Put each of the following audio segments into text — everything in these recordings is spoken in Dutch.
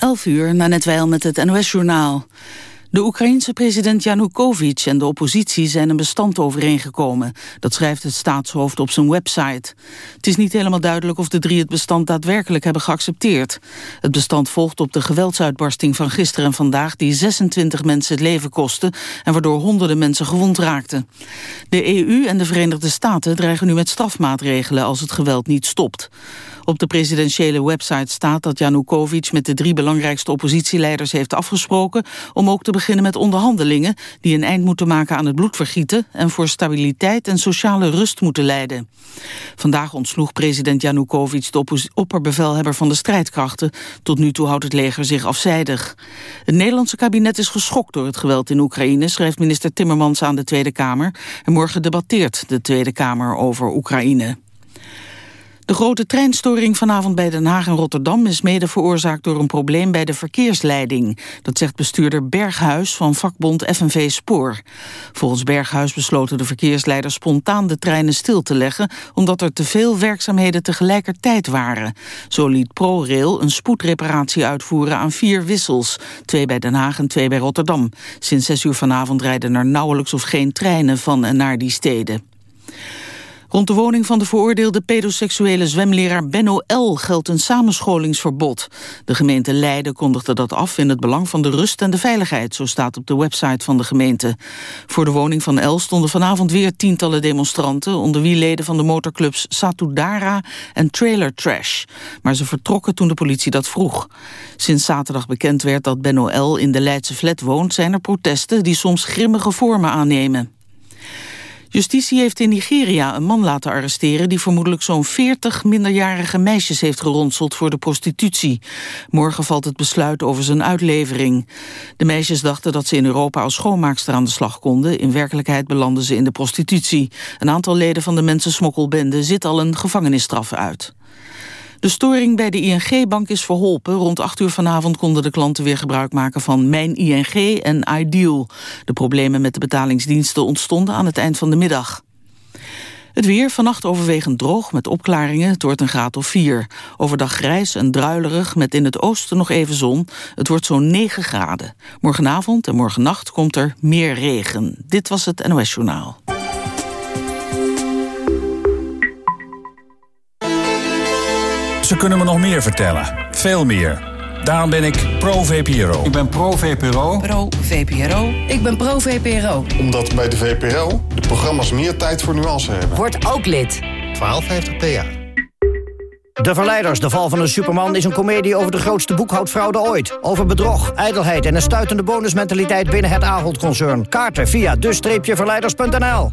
11 uur, na net met het NOS-journaal. De Oekraïense president Yanukovych en de oppositie zijn een bestand overeengekomen. Dat schrijft het staatshoofd op zijn website. Het is niet helemaal duidelijk of de drie het bestand daadwerkelijk hebben geaccepteerd. Het bestand volgt op de geweldsuitbarsting van gisteren en vandaag... die 26 mensen het leven kostte en waardoor honderden mensen gewond raakten. De EU en de Verenigde Staten dreigen nu met strafmaatregelen als het geweld niet stopt. Op de presidentiële website staat dat Janukovic met de drie belangrijkste oppositieleiders heeft afgesproken om ook te beginnen met onderhandelingen die een eind moeten maken aan het bloedvergieten en voor stabiliteit en sociale rust moeten leiden. Vandaag ontsloeg president Janukovic de opperbevelhebber van de strijdkrachten. Tot nu toe houdt het leger zich afzijdig. Het Nederlandse kabinet is geschokt door het geweld in Oekraïne, schrijft minister Timmermans aan de Tweede Kamer. En morgen debatteert de Tweede Kamer over Oekraïne. De grote treinstoring vanavond bij Den Haag en Rotterdam is mede veroorzaakt door een probleem bij de verkeersleiding. Dat zegt bestuurder Berghuis van vakbond FNV Spoor. Volgens Berghuis besloten de verkeersleiders spontaan de treinen stil te leggen omdat er te veel werkzaamheden tegelijkertijd waren. Zo liet ProRail een spoedreparatie uitvoeren aan vier wissels. Twee bij Den Haag en twee bij Rotterdam. Sinds zes uur vanavond rijden er nauwelijks of geen treinen van en naar die steden. Rond de woning van de veroordeelde pedoseksuele zwemleraar Benno L. geldt een samenscholingsverbod. De gemeente Leiden kondigde dat af in het belang van de rust en de veiligheid, zo staat op de website van de gemeente. Voor de woning van L stonden vanavond weer tientallen demonstranten, onder wie leden van de motorclubs Satudara en Trailer Trash. Maar ze vertrokken toen de politie dat vroeg. Sinds zaterdag bekend werd dat Benno L. in de Leidse flat woont, zijn er protesten die soms grimmige vormen aannemen. Justitie heeft in Nigeria een man laten arresteren... die vermoedelijk zo'n 40 minderjarige meisjes heeft geronseld voor de prostitutie. Morgen valt het besluit over zijn uitlevering. De meisjes dachten dat ze in Europa als schoonmaakster aan de slag konden. In werkelijkheid belanden ze in de prostitutie. Een aantal leden van de mensensmokkelbende zit al een gevangenisstraf uit. De storing bij de ING-bank is verholpen. Rond 8 uur vanavond konden de klanten weer gebruik maken van Mijn ING en Ideal. De problemen met de betalingsdiensten ontstonden aan het eind van de middag. Het weer vannacht overwegend droog met opklaringen. Het wordt een graad of 4. Overdag grijs en druilerig met in het oosten nog even zon. Het wordt zo'n 9 graden. Morgenavond en morgennacht komt er meer regen. Dit was het NOS Journaal. Ze kunnen me nog meer vertellen. Veel meer. Daarom ben ik pro-VPRO. Ik ben pro-VPRO. Pro-VPRO. Ik ben pro-VPRO. Omdat bij de VPRO de programma's meer tijd voor nuance hebben. Word ook lid. 1250 PA. De Verleiders, de val van een superman, is een komedie over de grootste boekhoudfraude ooit. Over bedrog, ijdelheid en een stuitende bonusmentaliteit binnen het Ahold-concern. Kaarten via de-verleiders.nl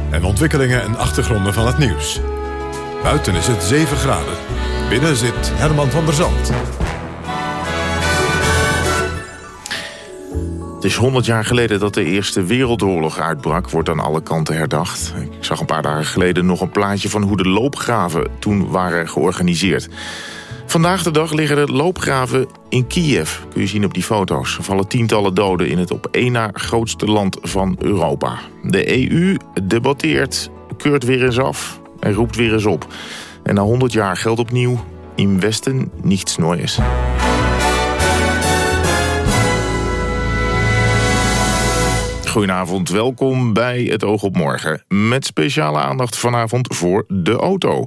en ontwikkelingen en achtergronden van het nieuws. Buiten is het 7 graden. Binnen zit Herman van der Zand. Het is 100 jaar geleden dat de Eerste Wereldoorlog uitbrak, wordt aan alle kanten herdacht. Ik zag een paar dagen geleden nog een plaatje van hoe de loopgraven toen waren georganiseerd. Vandaag de dag liggen er loopgraven in Kiev. Kun je zien op die foto's. Er vallen tientallen doden in het op één na grootste land van Europa. De EU debatteert, keurt weer eens af en roept weer eens op. En na 100 jaar geldt opnieuw... in Westen niets Neues. Goedenavond, welkom bij Het Oog op Morgen. Met speciale aandacht vanavond voor de auto.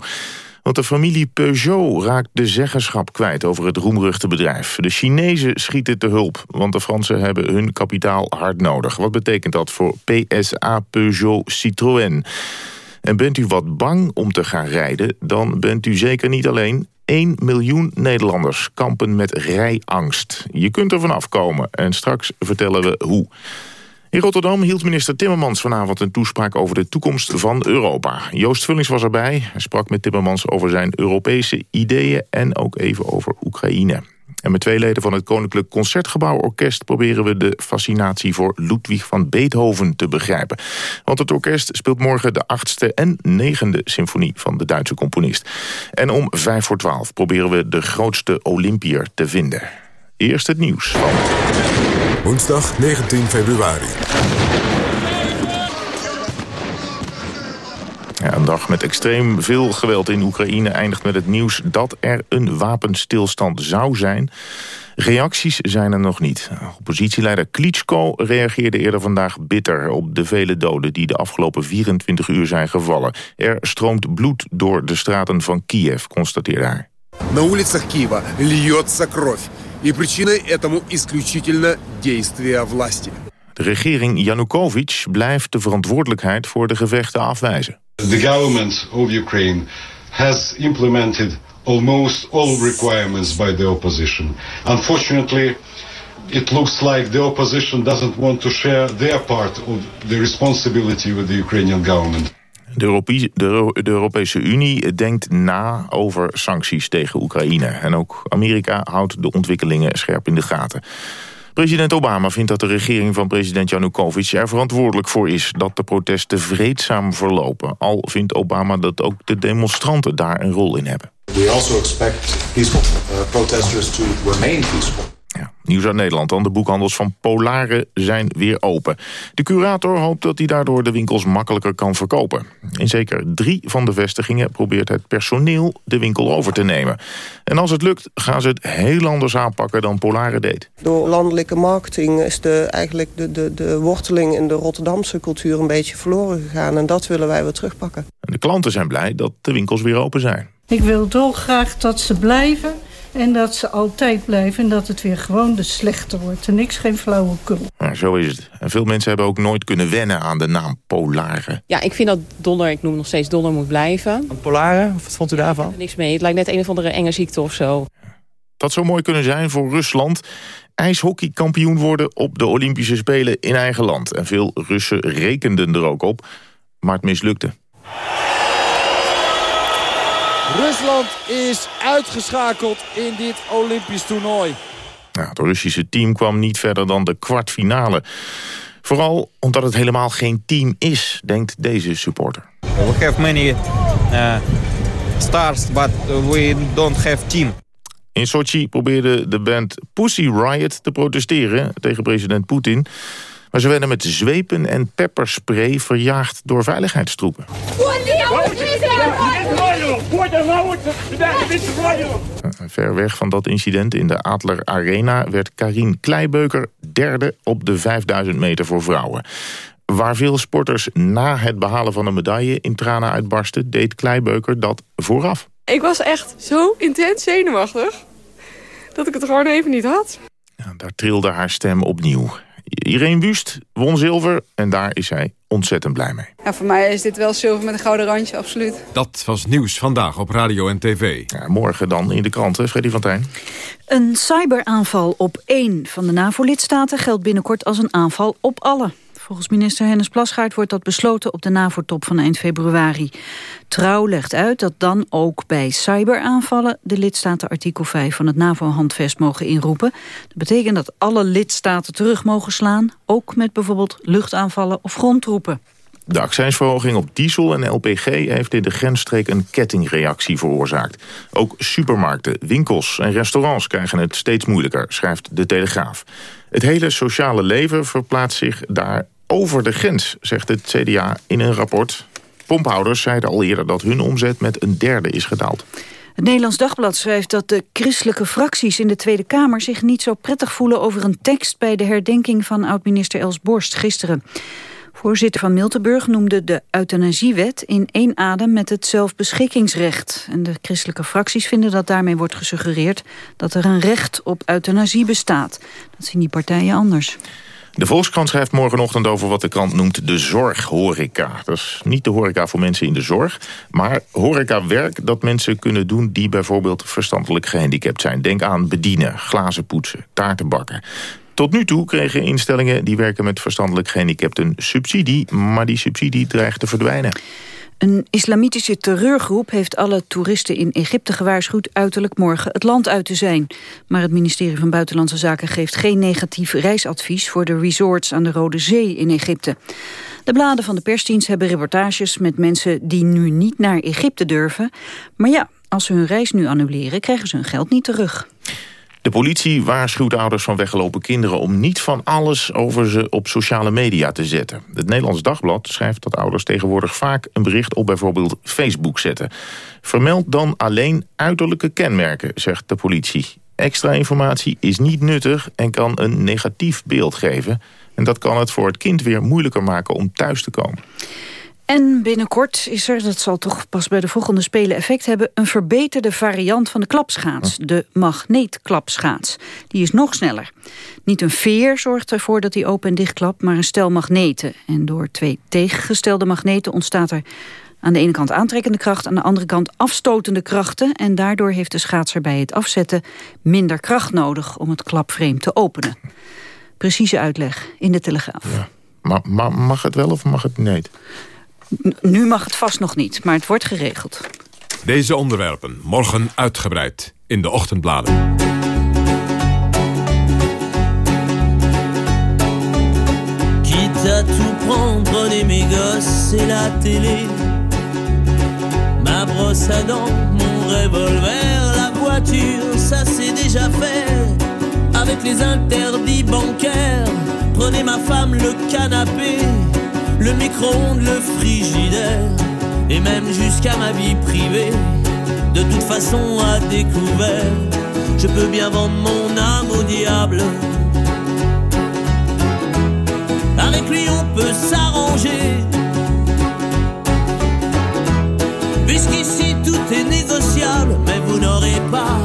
Want de familie Peugeot raakt de zeggenschap kwijt over het roemruchte bedrijf. De Chinezen schieten te hulp, want de Fransen hebben hun kapitaal hard nodig. Wat betekent dat voor PSA Peugeot Citroën? En bent u wat bang om te gaan rijden, dan bent u zeker niet alleen. 1 miljoen Nederlanders kampen met rijangst. Je kunt er vanaf komen en straks vertellen we hoe. In Rotterdam hield minister Timmermans vanavond een toespraak over de toekomst van Europa. Joost Vullings was erbij. Hij sprak met Timmermans over zijn Europese ideeën en ook even over Oekraïne. En met twee leden van het Koninklijk Concertgebouworkest... proberen we de fascinatie voor Ludwig van Beethoven te begrijpen. Want het orkest speelt morgen de achtste en negende symfonie... van de Duitse componist. En om vijf voor twaalf proberen we de grootste Olympier te vinden. Eerst het nieuws van... Woensdag 19 februari. Ja, een dag met extreem veel geweld in Oekraïne eindigt met het nieuws dat er een wapenstilstand zou zijn. Reacties zijn er nog niet. Oppositieleider Klitschko reageerde eerder vandaag bitter op de vele doden die de afgelopen 24 uur zijn gevallen. Er stroomt bloed door de straten van Kiev, constateerde hij. На улицах Киева льется кровь. И причиной этому исключительно действия власти. De regering Yanukovych blijft de verantwoordelijkheid voor de gevechten afwijzen. The government of Ukraine has implemented almost all requirements by the opposition. Unfortunately, it looks like the opposition doesn't want to share their part of the responsibility with the Ukrainian government. De, Europese, de, Europese Unie denkt na over sancties tegen Oekraïne. En ook Amerika houdt de ontwikkelingen scherp in de gaten. President Obama vindt dat de regering van president Yanukovych er verantwoordelijk voor is dat de protesten vreedzaam verlopen. Al vindt Obama dat ook de demonstranten daar een rol in hebben. We also expect peaceful uh, protesters to remain peaceful. Ja, nieuws uit Nederland dan. De boekhandels van Polare zijn weer open. De curator hoopt dat hij daardoor de winkels makkelijker kan verkopen. In zeker drie van de vestigingen probeert het personeel de winkel over te nemen. En als het lukt gaan ze het heel anders aanpakken dan Polare deed. Door landelijke marketing is de, eigenlijk de, de, de worteling in de Rotterdamse cultuur een beetje verloren gegaan. En dat willen wij weer terugpakken. En de klanten zijn blij dat de winkels weer open zijn. Ik wil dolgraag dat ze blijven en dat ze altijd blijven en dat het weer gewoon de slechter wordt. En niks geen flauwekul. Ja, zo is het. En veel mensen hebben ook nooit kunnen wennen aan de naam Polare. Ja, ik vind dat Donner, ik noem nog steeds Donner, moet blijven. Polare, wat vond u daarvan? Niks mee. Het lijkt net een of andere enge ziekte of zo. Dat zou mooi kunnen zijn voor Rusland. IJshockeykampioen worden op de Olympische Spelen in eigen land. En veel Russen rekenden er ook op. Maar het mislukte. Rusland is uitgeschakeld in dit Olympisch toernooi. Ja, het Russische team kwam niet verder dan de kwartfinale. Vooral omdat het helemaal geen team is, denkt deze supporter. We have many uh, stars, but we don't have team. In Sochi probeerde de band Pussy Riot te protesteren tegen president Poetin. Maar ze werden met zwepen en pepperspray verjaagd door veiligheidstroepen. Ver weg van dat incident in de Adler Arena werd Karin Kleibeuker derde op de 5000 meter voor vrouwen. Waar veel sporters na het behalen van een medaille in tranen uitbarsten, deed Kleibeuker dat vooraf. Ik was echt zo intens zenuwachtig dat ik het gewoon even niet had. Ja, daar trilde haar stem opnieuw. Irene Wust won zilver en daar is zij ontzettend blij mee. Ja, voor mij is dit wel zilver met een gouden randje, absoluut. Dat was nieuws vandaag op radio en tv. Ja, morgen dan in de kranten, Freddy van Tijn. Een cyberaanval op één van de NAVO-lidstaten geldt binnenkort als een aanval op alle. Volgens minister Hennis Plasgaard wordt dat besloten op de NAVO-top van eind februari. Trouw legt uit dat dan ook bij cyberaanvallen de lidstaten artikel 5 van het NAVO-handvest mogen inroepen. Dat betekent dat alle lidstaten terug mogen slaan, ook met bijvoorbeeld luchtaanvallen of grondtroepen. De accijnsverhoging op diesel en LPG heeft in de grensstreek een kettingreactie veroorzaakt. Ook supermarkten, winkels en restaurants krijgen het steeds moeilijker, schrijft De Telegraaf. Het hele sociale leven verplaatst zich daar over de grens, zegt het CDA in een rapport. Pomphouders zeiden al eerder dat hun omzet met een derde is gedaald. Het Nederlands Dagblad schrijft dat de christelijke fracties in de Tweede Kamer zich niet zo prettig voelen over een tekst bij de herdenking van oud-minister Els Borst gisteren. Voorzitter van Miltenburg noemde de euthanasiewet in één adem met het zelfbeschikkingsrecht. En de christelijke fracties vinden dat daarmee wordt gesuggereerd dat er een recht op euthanasie bestaat. Dat zien die partijen anders. De Volkskrant schrijft morgenochtend over wat de krant noemt de zorghoreca. Dat is niet de horeca voor mensen in de zorg, maar horecawerk dat mensen kunnen doen die bijvoorbeeld verstandelijk gehandicapt zijn. Denk aan bedienen, glazen poetsen, taarten bakken. Tot nu toe kregen instellingen die werken met verstandelijk gehandicapten subsidie... maar die subsidie dreigt te verdwijnen. Een islamitische terreurgroep heeft alle toeristen in Egypte gewaarschuwd uiterlijk morgen het land uit te zijn. Maar het ministerie van Buitenlandse Zaken geeft geen negatief reisadvies voor de resorts aan de Rode Zee in Egypte. De bladen van de persdienst hebben reportages met mensen die nu niet naar Egypte durven. Maar ja, als ze hun reis nu annuleren krijgen ze hun geld niet terug. De politie waarschuwt ouders van weggelopen kinderen... om niet van alles over ze op sociale media te zetten. Het Nederlands Dagblad schrijft dat ouders tegenwoordig vaak... een bericht op bijvoorbeeld Facebook zetten. Vermeld dan alleen uiterlijke kenmerken, zegt de politie. Extra informatie is niet nuttig en kan een negatief beeld geven. En dat kan het voor het kind weer moeilijker maken om thuis te komen. En binnenkort is er, dat zal toch pas bij de volgende Spelen effect hebben... een verbeterde variant van de klapschaats, de magneetklapschaats. Die is nog sneller. Niet een veer zorgt ervoor dat hij open en dicht klapt, maar een stel magneten. En door twee tegengestelde magneten ontstaat er aan de ene kant aantrekkende kracht... aan de andere kant afstotende krachten... en daardoor heeft de schaatser bij het afzetten minder kracht nodig... om het klapframe te openen. Precieze uitleg in de Telegraaf. Ja. Maar, maar mag het wel of mag het niet? Nu mag het vast nog niet, maar het wordt geregeld. Deze onderwerpen morgen uitgebreid in de ochtendbladen. Quitte à tout prendre, prenez mes gosses et la télé. Ma brosse à dents, mon revolver, la voiture, ça c'est déjà fait. Avec les interdits bancaires, prenez ma femme, le canapé le micro-ondes, le frigidaire, et même jusqu'à ma vie privée. De toute façon, à découvert, je peux bien vendre mon âme au diable. Avec lui, on peut s'arranger. Puisqu'ici tout est négociable, mais vous n'aurez pas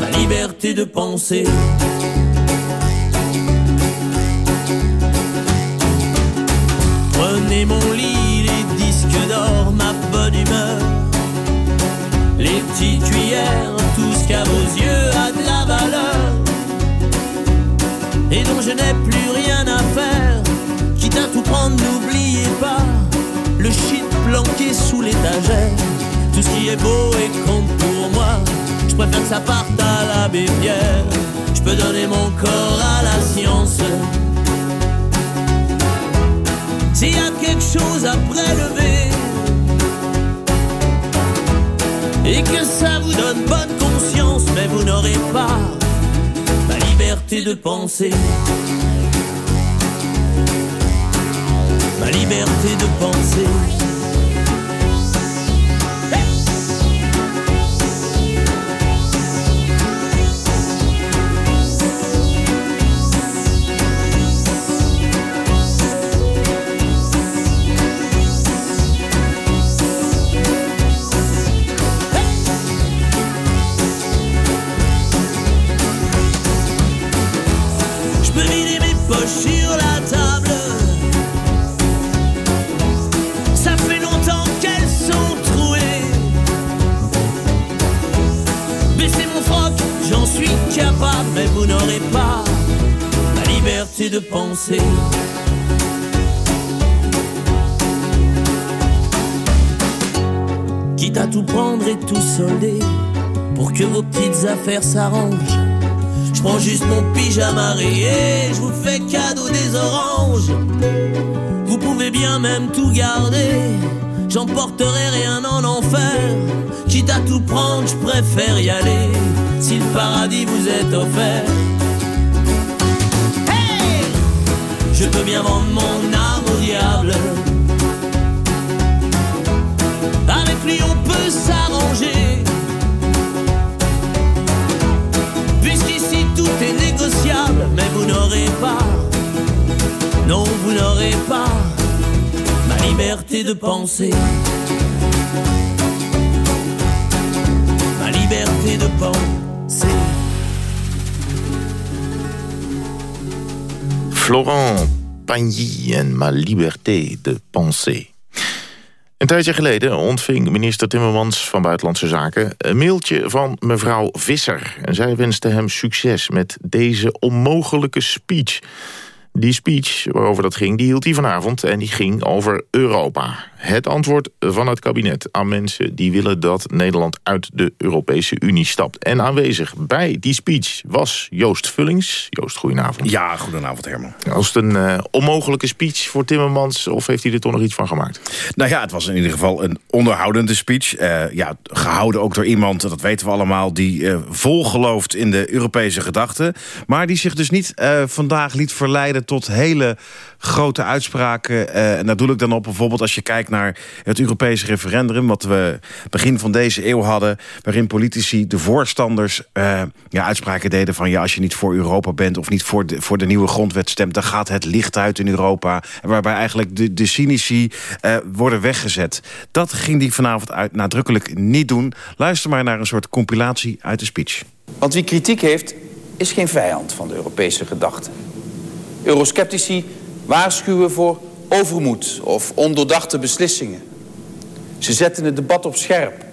ma liberté de penser. Prenez mon lit, les disques d'or, ma bonne humeur. Les petites cuillères, tout ce qu'à vos yeux a de la valeur. Et dont je n'ai plus rien à faire. Quitte à tout prendre, n'oubliez pas le shit planqué sous l'étagère. Tout ce qui est beau et compte pour moi. Je préfère que ça parte à la bébière. Je peux donner mon corps à la science. S'il y a quelque chose à prélever et que ça vous donne bonne conscience, mais vous n'aurez pas ma liberté de penser. Ma liberté de penser. Quitte à tout prendre et tout solder pour que vos petites affaires s'arrangent. Je prends juste mon pyjama rayé, je vous fais cadeau des oranges. Vous pouvez bien même tout garder, j'emporterai rien en enfer. Quitte à tout prendre, je préfère y aller. Si le paradis vous est offert. Je peux bien vendre mon âme au diable. Avec lui on peut s'arranger. Puisqu'ici tout est négociable, mais vous n'aurez pas, non vous n'aurez pas ma liberté de penser. Ma liberté de penser. Florent Pagny en Ma Liberté de Penser. Een tijdje geleden ontving minister Timmermans van Buitenlandse Zaken... een mailtje van mevrouw Visser. En zij wenste hem succes met deze onmogelijke speech. Die speech waarover dat ging, die hield hij vanavond... en die ging over Europa. Het antwoord van het kabinet aan mensen die willen dat Nederland uit de Europese Unie stapt. En aanwezig bij die speech was Joost Vullings. Joost, goedenavond. Ja, goedenavond Herman. Was het een uh, onmogelijke speech voor Timmermans of heeft hij er toch nog iets van gemaakt? Nou ja, het was in ieder geval een onderhoudende speech. Uh, ja, gehouden ook door iemand, dat weten we allemaal, die uh, vol gelooft in de Europese gedachten. Maar die zich dus niet vandaag liet verleiden tot hele grote uitspraken. en daar doe ik dan op bijvoorbeeld als je kijkt naar het Europese referendum... wat we begin van deze eeuw hadden... waarin politici, de voorstanders, uh, ja, uitspraken deden van... ja, als je niet voor Europa bent of niet voor de, voor de nieuwe grondwet stemt... dan gaat het licht uit in Europa. Waarbij eigenlijk de, de cynici uh, worden weggezet. Dat ging die vanavond uit, nadrukkelijk niet doen. Luister maar naar een soort compilatie uit de speech. Want wie kritiek heeft, is geen vijand van de Europese gedachte. Eurosceptici waarschuwen voor overmoed of ondoordachte beslissingen. Ze zetten het debat op scherp.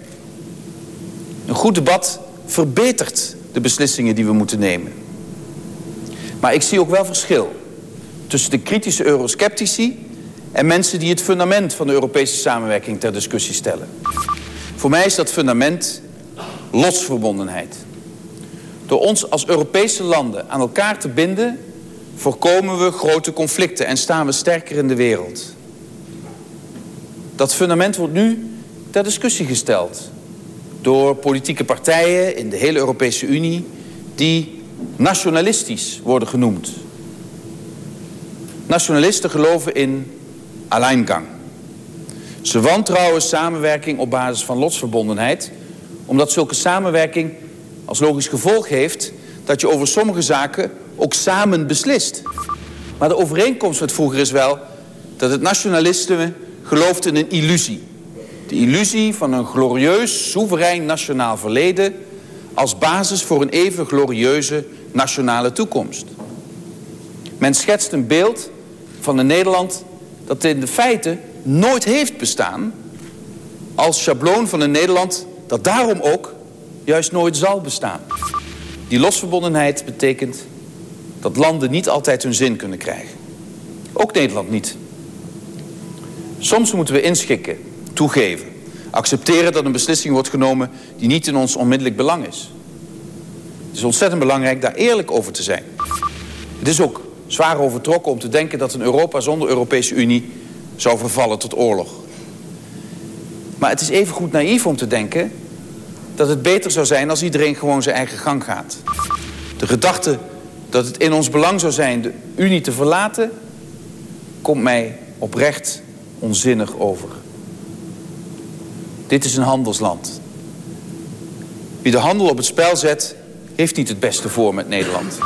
Een goed debat verbetert de beslissingen die we moeten nemen. Maar ik zie ook wel verschil tussen de kritische eurosceptici en mensen die het fundament van de Europese samenwerking ter discussie stellen. Voor mij is dat fundament losverbondenheid. Door ons als Europese landen aan elkaar te binden voorkomen we grote conflicten en staan we sterker in de wereld. Dat fundament wordt nu ter discussie gesteld door politieke partijen in de hele Europese Unie die nationalistisch worden genoemd. Nationalisten geloven in alleingang. Ze wantrouwen samenwerking op basis van lotsverbondenheid... omdat zulke samenwerking als logisch gevolg heeft... dat je over sommige zaken ook samen beslist. Maar de overeenkomst met vroeger is wel dat het nationalisme gelooft in een illusie. De illusie van een glorieus, soeverein nationaal verleden... als basis voor een even glorieuze nationale toekomst. Men schetst een beeld van een Nederland dat in de feite nooit heeft bestaan... als schabloon van een Nederland dat daarom ook juist nooit zal bestaan. Die losverbondenheid betekent dat landen niet altijd hun zin kunnen krijgen. Ook Nederland niet. Soms moeten we inschikken, toegeven. Accepteren dat een beslissing wordt genomen die niet in ons onmiddellijk belang is. Het is ontzettend belangrijk daar eerlijk over te zijn. Het is ook zwaar overtrokken om te denken dat een Europa zonder Europese Unie zou vervallen tot oorlog. Maar het is even goed naïef om te denken dat het beter zou zijn als iedereen gewoon zijn eigen gang gaat. De gedachte dat het in ons belang zou zijn de Unie te verlaten... komt mij oprecht onzinnig over. Dit is een handelsland. Wie de handel op het spel zet, heeft niet het beste voor met Nederland.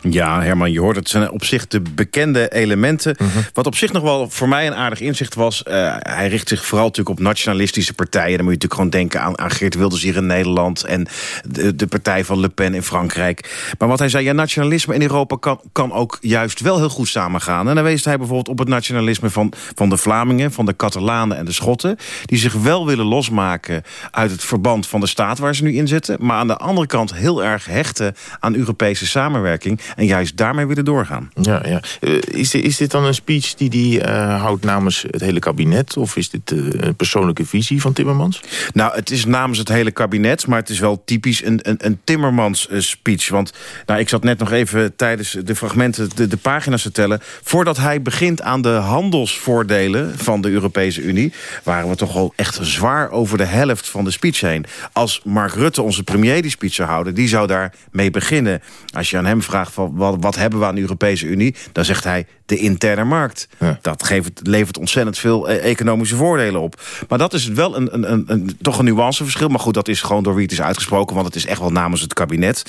Ja, Herman, je hoort het zijn op zich de bekende elementen. Mhm. Wat op zich nog wel voor mij een aardig inzicht was... Uh, hij richt zich vooral natuurlijk op nationalistische partijen. Dan moet je natuurlijk gewoon denken aan, aan Geert Wilders hier in Nederland... en de, de partij van Le Pen in Frankrijk. Maar wat hij zei, ja, nationalisme in Europa kan, kan ook juist wel heel goed samengaan. En dan wees hij bijvoorbeeld op het nationalisme van, van de Vlamingen... van de Catalanen en de Schotten... die zich wel willen losmaken uit het verband van de staat waar ze nu in zitten... maar aan de andere kant heel erg hechten aan Europese samenwerking en juist daarmee willen doorgaan. Ja, ja. Eh, is, dit, is dit dan een speech die hij uh, houdt namens het hele kabinet... of is dit uh, een persoonlijke visie van Timmermans? Nou, het is namens het hele kabinet... maar het is wel typisch een, een, een Timmermans-speech. Want nou, ik zat net nog even tijdens de fragmenten de, de pagina's te tellen... voordat hij begint aan de handelsvoordelen van de Europese Unie... waren we toch al echt zwaar over de helft van de speech heen. Als Mark Rutte, onze premier, die speech zou houden... die zou daar mee beginnen. Als je aan hem vraagt wat, wat hebben we aan de Europese Unie? Dan zegt hij de interne markt. Dat geeft, levert ontzettend veel eh, economische voordelen op. Maar dat is wel een, een, een, een, toch een nuanceverschil. Maar goed, dat is gewoon door wie het is uitgesproken. Want het is echt wel namens het kabinet.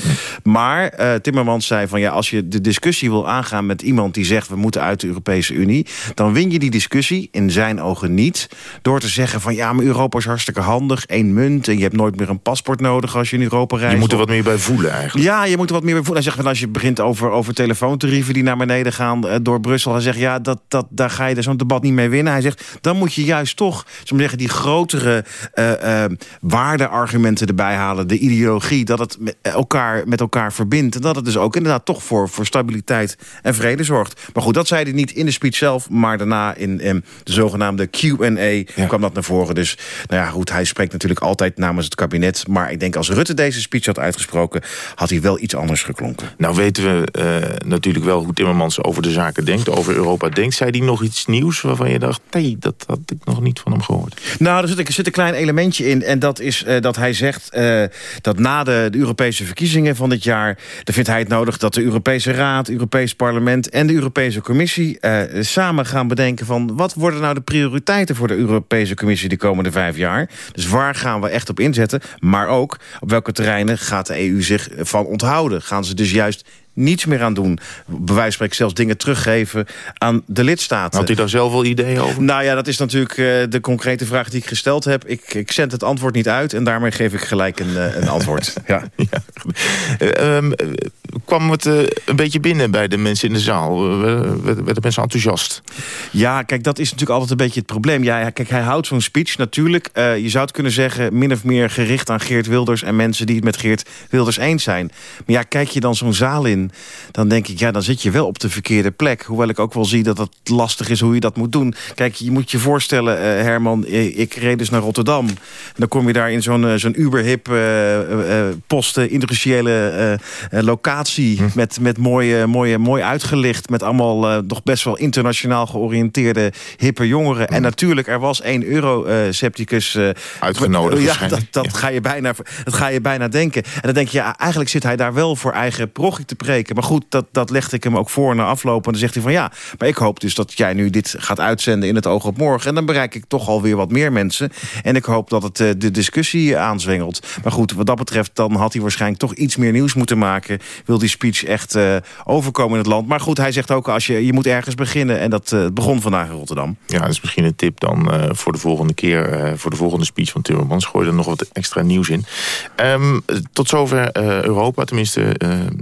Maar uh, Timmermans zei van ja, als je de discussie wil aangaan met iemand die zegt we moeten uit de Europese Unie. Dan win je die discussie in zijn ogen niet. Door te zeggen van ja, maar Europa is hartstikke handig. één munt en je hebt nooit meer een paspoort nodig als je in Europa reist. Je moet er wat meer bij voelen eigenlijk. Ja, je moet er wat meer bij voelen. Hij zegt van als je begint over, over telefoontarieven die naar beneden gaan... Uh, door Brussel. Hij zegt, ja, dat, dat, daar ga je zo'n debat niet mee winnen. Hij zegt, dan moet je juist toch zeggen, die grotere uh, uh, waardeargumenten erbij halen. De ideologie, dat het met elkaar, met elkaar verbindt. En dat het dus ook inderdaad toch voor, voor stabiliteit en vrede zorgt. Maar goed, dat zei hij niet in de speech zelf, maar daarna in, in de zogenaamde Q&A kwam dat naar voren. Dus nou ja, goed, hij spreekt natuurlijk altijd namens het kabinet. Maar ik denk als Rutte deze speech had uitgesproken, had hij wel iets anders geklonken. Nou weten we uh, natuurlijk wel hoe Timmermans over de zaken denkt, over Europa denkt. Zei hij nog iets nieuws waarvan je dacht, nee, dat had ik nog niet van hem gehoord? Nou, er zit, zit een klein elementje in. En dat is uh, dat hij zegt uh, dat na de, de, Europese verkiezingen van dit jaar... dan vindt hij het nodig dat de Europese Raad, Europees Parlement... en de Europese Commissie samen gaan bedenken van... wat worden nou de prioriteiten voor de Europese Commissie de komende vijf jaar? Dus waar gaan we echt op inzetten? Maar ook op welke terreinen gaat de EU zich van onthouden? Gaan ze dus juist niets meer aan doen. Bij wijze van zelfs dingen teruggeven aan de lidstaten. Had u daar zelf wel ideeën over? Nou ja, dat is natuurlijk uh, de concrete vraag die ik gesteld heb. Ik, ik zend het antwoord niet uit en daarmee geef ik gelijk een, uh, een antwoord. ja. ja. Um, kwam het uh, een beetje binnen bij de mensen in de zaal? Werden, werden mensen enthousiast? Ja, kijk, dat is natuurlijk altijd een beetje het probleem. Ja, kijk, hij houdt zo'n speech natuurlijk. je zou het kunnen zeggen, min of meer gericht aan Geert Wilders... en mensen die het met Geert Wilders eens zijn. Maar ja, kijk je dan zo'n zaal in dan denk ik, ja, dan zit je wel op de verkeerde plek. Hoewel ik ook wel zie dat het lastig is hoe je dat moet doen. Kijk, je moet je voorstellen, Herman, ik reed dus naar Rotterdam. En dan kom je daar in zo'n zo'n uberhip posten, industriële locatie... Hm. met, met mooie, mooie, mooi uitgelicht, met allemaal toch best wel internationaal georiënteerde hippe jongeren. Hm. En natuurlijk, er was één euroscepticus... Uitgenodigd Ja, dat, dat, ja. Ga je bijna, dat ga je bijna denken. En dan denk je, ja, eigenlijk zit hij daar wel voor eigen prochie te preken. Maar goed, dat, dat legde ik hem ook voor na afloop. En dan zegt hij van ja, maar ik hoop dus dat jij nu dit gaat uitzenden in het oog op morgen. En dan bereik ik toch alweer wat meer mensen. En ik hoop dat het uh, de discussie aanzwengelt. Maar goed, wat dat betreft, dan had hij waarschijnlijk toch iets meer nieuws moeten maken. Wil die speech echt uh, overkomen in het land. Maar goed, hij zegt ook, als je, je moet ergens beginnen. En dat uh, begon vandaag in Rotterdam. Ja, dat is misschien een tip dan voor de volgende keer. voor de volgende speech van Timmermans. Gooi er nog wat extra nieuws in. Um, tot zover Europa, tenminste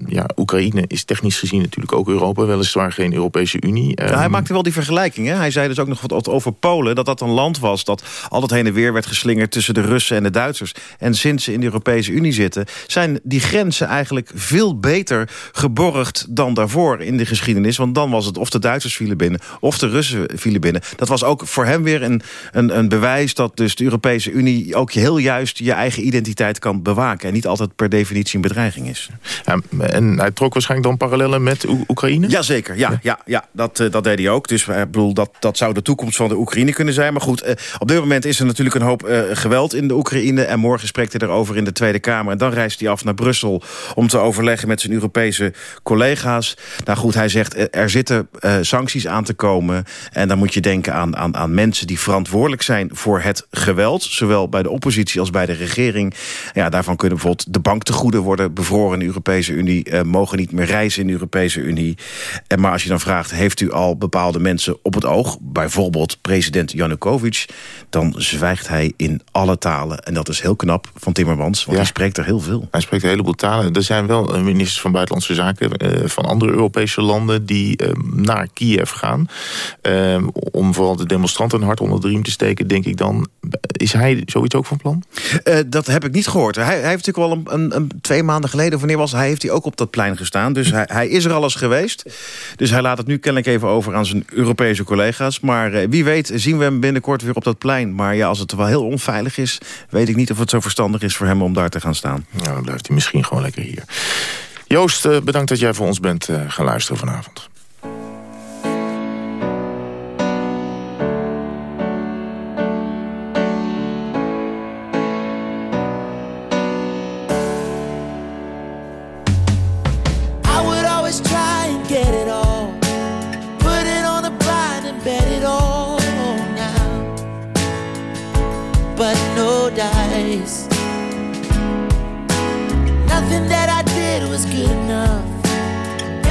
ja, Oekraïne is technisch gezien natuurlijk ook Europa. Weliswaar geen Europese Unie. Hij maakte wel die vergelijking. Hè? Hij zei dus ook nog wat over Polen. Dat dat een land was dat altijd heen en weer werd geslingerd... tussen de Russen en de Duitsers. En sinds ze in de Europese Unie zitten... zijn die grenzen eigenlijk veel beter geborgd dan daarvoor in de geschiedenis. Want dan was het of de Duitsers vielen binnen... of de Russen vielen binnen. Dat was ook voor hem weer een, een, een bewijs... dat dus de Europese Unie ook heel juist je eigen identiteit kan bewaken. En niet altijd per definitie een bedreiging is. Ja, en hij trok waarschijnlijk dan parallellen met Oekraïne? Jazeker, ja, ja, ja dat, uh, dat deed hij ook. Dus uh, bedoel, dat, dat zou de toekomst van de Oekraïne kunnen zijn. Maar goed, uh, op dit moment is er natuurlijk een hoop geweld in de Oekraïne. En morgen spreekt hij erover in de Tweede Kamer. En dan reist hij af naar Brussel om te overleggen met zijn Europese collega's. Nou goed, hij zegt er zitten sancties aan te komen. En dan moet je denken aan, aan, aan mensen die verantwoordelijk zijn voor het geweld. Zowel bij de oppositie als bij de regering. Ja, daarvan kunnen bijvoorbeeld de banktegoeden worden bevroren in de Europese Unie. mogen niet meer reizen in de Europese Unie. En maar als je dan vraagt, heeft u al bepaalde mensen op het oog? Bijvoorbeeld president Janukovic. Dan zwijgt hij in alle talen. En dat is heel knap van Timmermans, want ja. hij spreekt er heel veel. Hij spreekt een heleboel talen. Er zijn wel ministers van Buitenlandse Zaken uh, van andere Europese landen... die uh, naar Kiev gaan. Uh, om vooral de demonstranten een hart onder de riem te steken, denk ik dan. Is hij zoiets ook van plan? dat heb ik niet gehoord. Hij, hij heeft natuurlijk al een, een, een, twee maanden geleden, wanneer was hij, heeft hij ook op dat plein gestaan. Dus hij, hij is er alles geweest. Dus hij laat het nu kennelijk even over aan zijn Europese collega's. Maar uh, wie weet zien we hem binnenkort weer op dat plein. Maar ja, als het wel heel onveilig is... weet ik niet of het zo verstandig is voor hem om daar te gaan staan. Nou, dan blijft hij misschien gewoon lekker hier. Joost, uh, bedankt dat jij voor ons bent uh, gaan luisteren vanavond.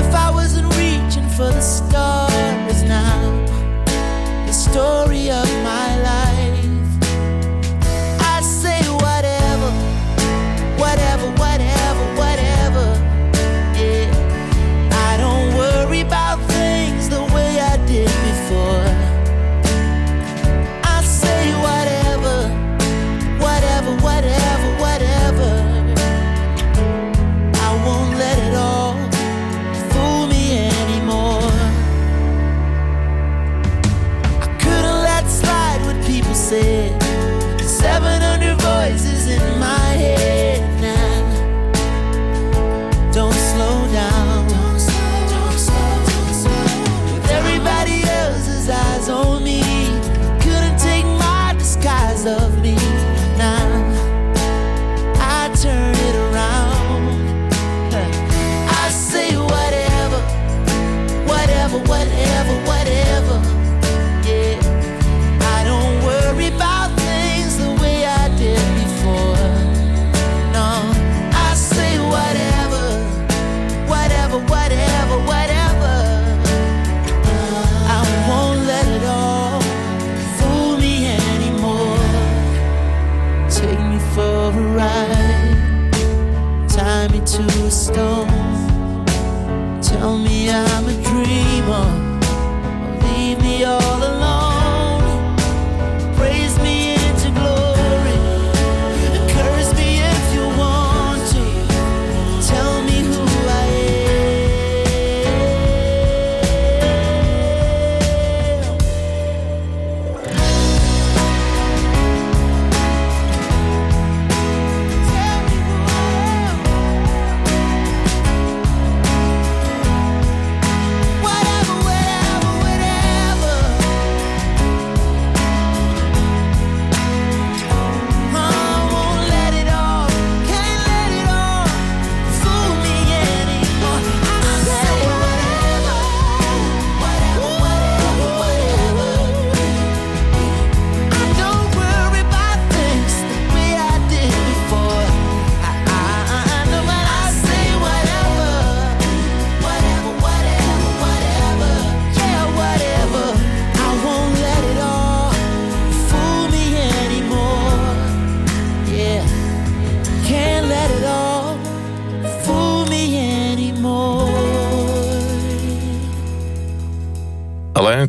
If I wasn't reaching for the stars now, the story of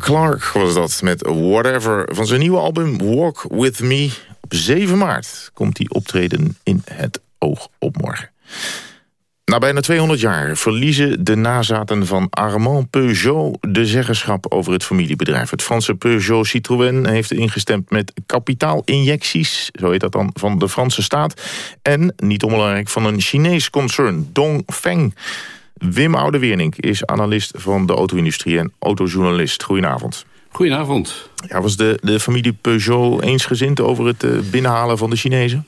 Clark was dat met Whatever van zijn nieuwe album Walk With Me. Op 7 maart komt hij optreden in het Oog op Morgen. Na bijna 200 jaar verliezen de nazaten van Armand Peugeot de zeggenschap over het familiebedrijf. Het Franse Peugeot Citroën heeft ingestemd met kapitaalinjecties, zo heet dat dan, van de Franse staat. En, niet onbelangrijk, van een Chinees concern, Dongfeng. Wim Oudewernink is analist van de auto-industrie en autojournalist. Goedenavond. Goedenavond. Ja, was de, de familie Peugeot eensgezind over het eh, binnenhalen van de Chinezen?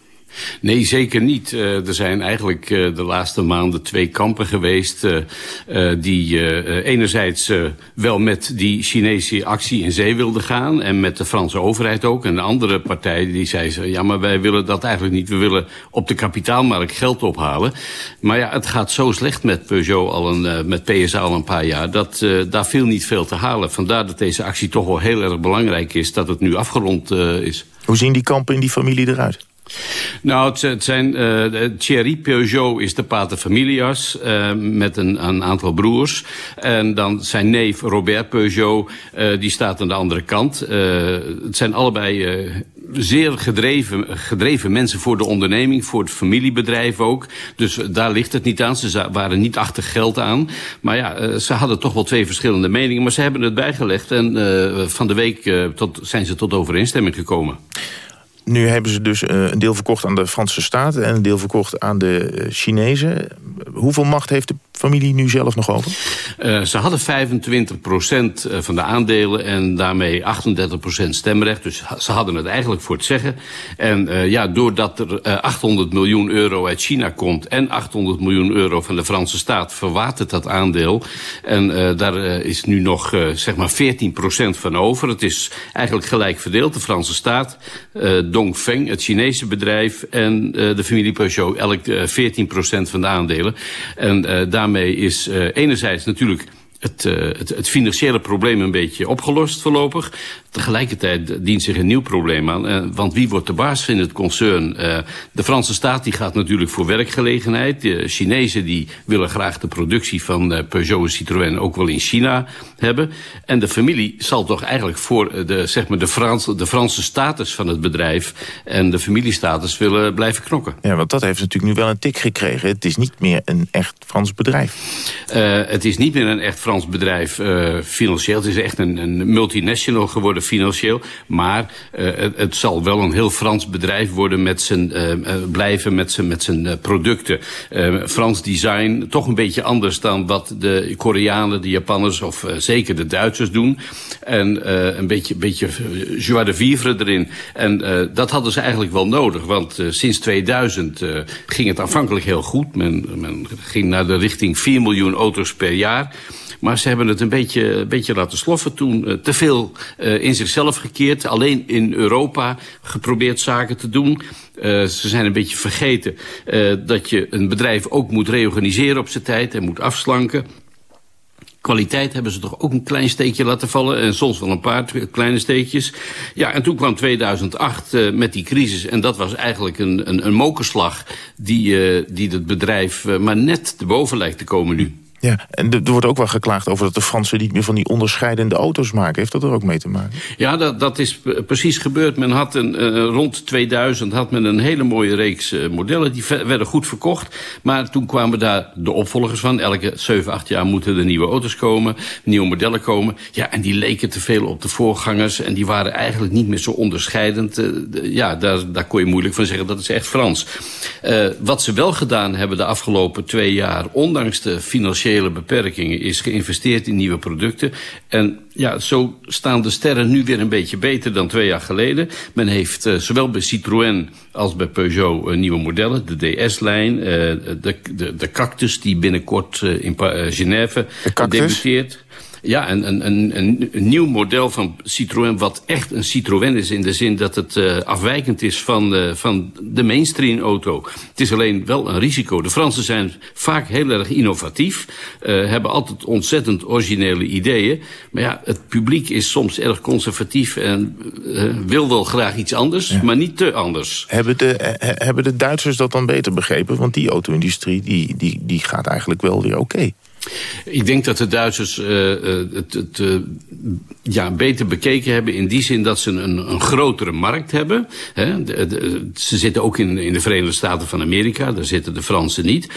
Nee, zeker niet. Eh, er zijn eigenlijk eh, de laatste maanden twee kampen geweest... eh, die enerzijds wel met die Chinese actie in zee wilden gaan... en met de Franse overheid ook. En de andere partij die zei... ze, ja, maar wij willen dat eigenlijk niet. We willen op de kapitaalmarkt geld ophalen. Maar ja, het gaat zo slecht met Peugeot al een, met PSA al een paar jaar... dat daar viel niet veel te halen. Vandaar dat deze actie toch wel heel erg belangrijk is... dat het nu afgerond is. Hoe zien die kampen in die familie eruit? Nou, het, zijn... eh Thierry Peugeot is de pater familias eh, met een, een aantal broers. En dan zijn neef Robert Peugeot, eh, die staat aan de andere kant. Het zijn allebei zeer gedreven, gedreven mensen voor de onderneming, voor het familiebedrijf ook. Dus daar ligt het niet aan. Ze waren niet achter geld aan. Maar ja, ze hadden toch wel twee verschillende meningen. Maar ze hebben het bijgelegd en van de week tot, zijn ze tot overeenstemming gekomen. Nu hebben ze dus eh, een deel verkocht aan de Franse staat... en een deel verkocht aan de eh, Chinezen. Hoeveel macht heeft de familie nu zelf nog over? Uh, ze hadden 25% van de aandelen en daarmee 38% stemrecht. Dus ze hadden het eigenlijk voor het zeggen. En ja, doordat er uh, 800 miljoen euro uit China komt... en 800 miljoen euro van de Franse staat... verwatert dat aandeel. En daar is nu nog zeg maar 14% van over. Het is eigenlijk gelijk verdeeld. De Franse staat, Dongfeng, het Chinese bedrijf... en uh, de familie Peugeot, elk uh, 14% van de aandelen. En uh, daarmee is enerzijds natuurlijk het, het, het financiële probleem een beetje opgelost voorlopig. Tegelijkertijd dient zich een nieuw probleem aan. Uh, want wie wordt de baas in het concern? Uh, de Franse staat die gaat natuurlijk voor werkgelegenheid. De Chinezen die willen graag de productie van uh, Peugeot en Citroën ook wel in China hebben. En de familie zal toch eigenlijk voor de, zeg maar de, Frans, de Franse status van het bedrijf... en de familiestatus willen blijven knokken. Ja, want dat heeft natuurlijk nu wel een tik gekregen. Het is niet meer een echt Frans bedrijf. Uh, het is niet meer een echt Frans bedrijf uh, financieel. Het is echt een, een multinational geworden financieel. Maar uh, het, het, zal wel een heel Frans bedrijf worden met zijn, uh, blijven met zijn, met zijn producten. Frans design, toch een beetje anders dan wat de Koreanen, de Japanners of zeker de Duitsers doen. En een beetje, beetje joie de vivre erin. En dat hadden ze eigenlijk wel nodig. Want sinds 2000 ging het aanvankelijk heel goed. Men, men ging naar de richting 4 miljoen auto's per jaar. Maar ze hebben het een beetje, een beetje laten sloffen toen. Uh, te veel uh, in zichzelf gekeerd. Alleen in Europa geprobeerd zaken te doen. Uh, ze zijn een beetje vergeten dat je een bedrijf ook moet reorganiseren op zijn tijd en moet afslanken. kwaliteit hebben ze toch ook een klein steekje laten vallen. En soms wel een paar kleine steekjes. Ja, en toen kwam 2008 uh, met die crisis. En dat was eigenlijk een, een, een mokerslag die, uh, die het bedrijf uh, maar net te boven lijkt te komen nu. Ja, en er wordt ook wel geklaagd over dat de Fransen niet meer van die onderscheidende auto's maken. Heeft dat er ook mee te maken? Ja, dat, dat is precies gebeurd. Men had een, uh, rond 2000 had men een hele mooie reeks uh, modellen. Die werden goed verkocht. Maar toen kwamen daar de opvolgers van. Elke 7, 8 jaar moeten er nieuwe auto's komen. Nieuwe modellen komen. Ja, en die leken te veel op de voorgangers. En die waren eigenlijk niet meer zo onderscheidend. De, ja, daar, daar kon je moeilijk van zeggen dat is echt Frans. wat ze wel gedaan hebben de afgelopen twee jaar... ondanks de financiële beperkingen is geïnvesteerd in nieuwe producten. En ja, zo staan de sterren nu weer een beetje beter dan twee jaar geleden. Men heeft uh, zowel bij Citroën als bij Peugeot uh, nieuwe modellen. De DS-lijn, uh, de, de, de Cactus die binnenkort in Genève debuteert. Ja, een, een, een, een nieuw model van Citroën wat echt een Citroën is... in de zin dat het uh, afwijkend is van, uh, van de mainstream auto. Het is alleen wel een risico. De Fransen zijn vaak heel erg innovatief. Uh, hebben altijd ontzettend originele ideeën. Maar ja, het publiek is soms erg conservatief... en wil wel graag iets anders, ja. maar niet te anders. Hebben de, hebben de Duitsers dat dan beter begrepen? Want die auto-industrie die, die, die gaat eigenlijk wel weer oké. Okay. Ik denk dat de Duitsers uh, het, het uh, ja, beter bekeken hebben in die zin dat ze een, een grotere markt hebben. Hè. Ze zitten ook in, in de Verenigde Staten van Amerika, daar zitten de Fransen niet.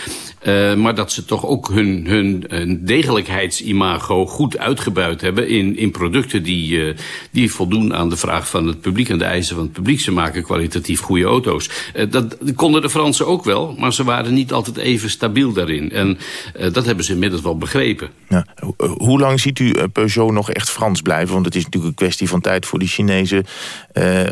Uh, maar dat ze toch ook hun, hun, degelijkheidsimago goed uitgebuit hebben in, in producten die, die voldoen aan de vraag van het publiek en de eisen van het publiek. Ze maken kwalitatief goede auto's. dat konden de Fransen ook wel, maar ze waren niet altijd even stabiel daarin. En dat hebben ze inmiddels wel begrepen. Ja. Hoe lang ziet u Peugeot nog echt Frans blijven? Want het is natuurlijk een kwestie van tijd voor die Chinezen...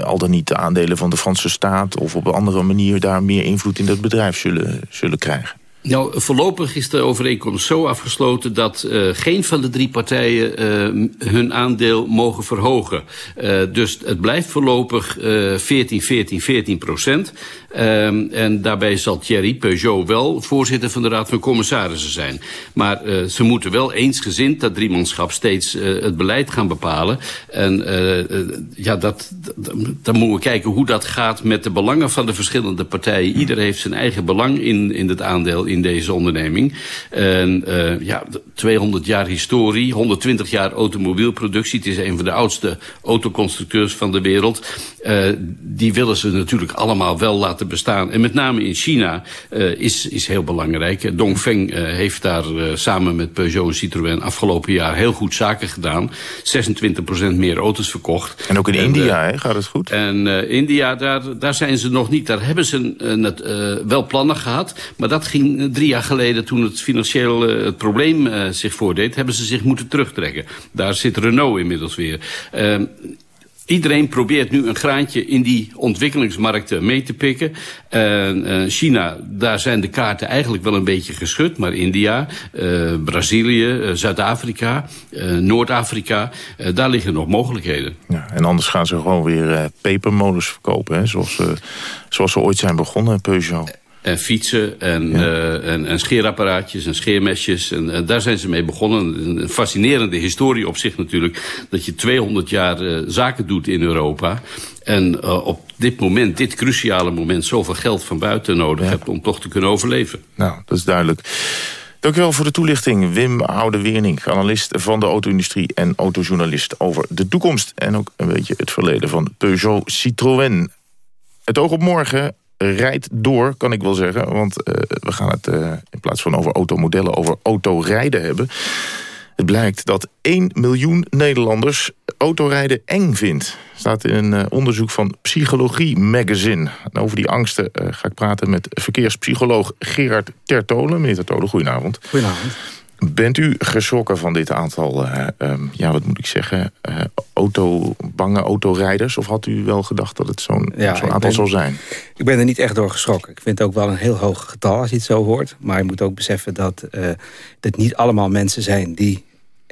Al dan niet de aandelen van de Franse staat... of op een andere manier daar meer invloed in dat bedrijf zullen, zullen krijgen. Nou, voorlopig is de overeenkomst zo afgesloten dat uh, geen van de drie partijen uh, hun aandeel mogen verhogen. Uh, dus het blijft voorlopig 14, 14, 14 procent. En daarbij zal Thierry Peugeot wel voorzitter van de Raad van Commissarissen zijn. Maar ze moeten wel eensgezind, dat driemanschap, steeds het beleid gaan bepalen. En ja, dat, dan moeten we kijken hoe dat gaat met de belangen van de verschillende partijen. Ieder heeft zijn eigen belang in, in het aandeel in deze onderneming. En uh, ja, 200 jaar historie, 120 jaar automobielproductie. Het is een van de oudste autoconstructeurs van de wereld. Uh, die willen ze natuurlijk allemaal wel laten bestaan. En met name in China uh, is, is heel belangrijk. Dongfeng heeft daar samen met Peugeot en Citroën afgelopen jaar heel goed zaken gedaan. 26% meer auto's verkocht. En ook in en, India gaat het goed? En India, daar, daar zijn ze nog niet. Daar hebben ze wel plannen gehad. Maar dat ging drie jaar geleden, toen het financieel het probleem zich voordeed... hebben ze zich moeten terugtrekken. Daar zit Renault inmiddels weer. Iedereen probeert nu een graantje in die ontwikkelingsmarkten mee te pikken. Uh, China, daar zijn de kaarten eigenlijk wel een beetje geschud. Maar India, uh, Brazilië, Zuid-Afrika, Noord-Afrika... daar liggen nog mogelijkheden. Ja, en anders gaan ze gewoon weer pepermolens verkopen. Hè, zoals, zoals ze ooit zijn begonnen, Peugeot en fietsen en, ja. uh, en, en, scheerapparaatjes en scheermesjes. En, en, daar zijn ze mee begonnen. Een fascinerende historie op zich natuurlijk. Dat je 200 jaar uh, zaken doet in Europa. En uh, op dit moment, dit cruciale moment... zoveel geld van buiten nodig ja. hebt om toch te kunnen overleven. Nou, dat is duidelijk. Dank u wel voor de toelichting. Wim Oude-Wernink, analist van de auto-industrie en autojournalist over de toekomst. En ook een beetje het verleden van Peugeot Citroën. Het oog op morgen rijdt door, kan ik wel zeggen. Want uh, we gaan het uh, in plaats van over automodellen over autorijden hebben. Het blijkt dat 1 miljoen Nederlanders autorijden eng vindt. staat in een uh, onderzoek van Psychologie Magazine. En over die angsten ga ik praten met verkeerspsycholoog Gerard Tertolen. Meneer Tertolen, goedenavond. Goedenavond. Bent u geschrokken van dit aantal, uh, um, ja, wat moet ik zeggen, uh, auto, bange autorijders? Of had u wel gedacht dat het zo'n ja, zo aantal zou zijn? Ik ben er niet echt door geschrokken. Ik vind het ook wel een heel hoog getal als je het zo hoort. Maar je moet ook beseffen dat uh, dit niet allemaal mensen zijn die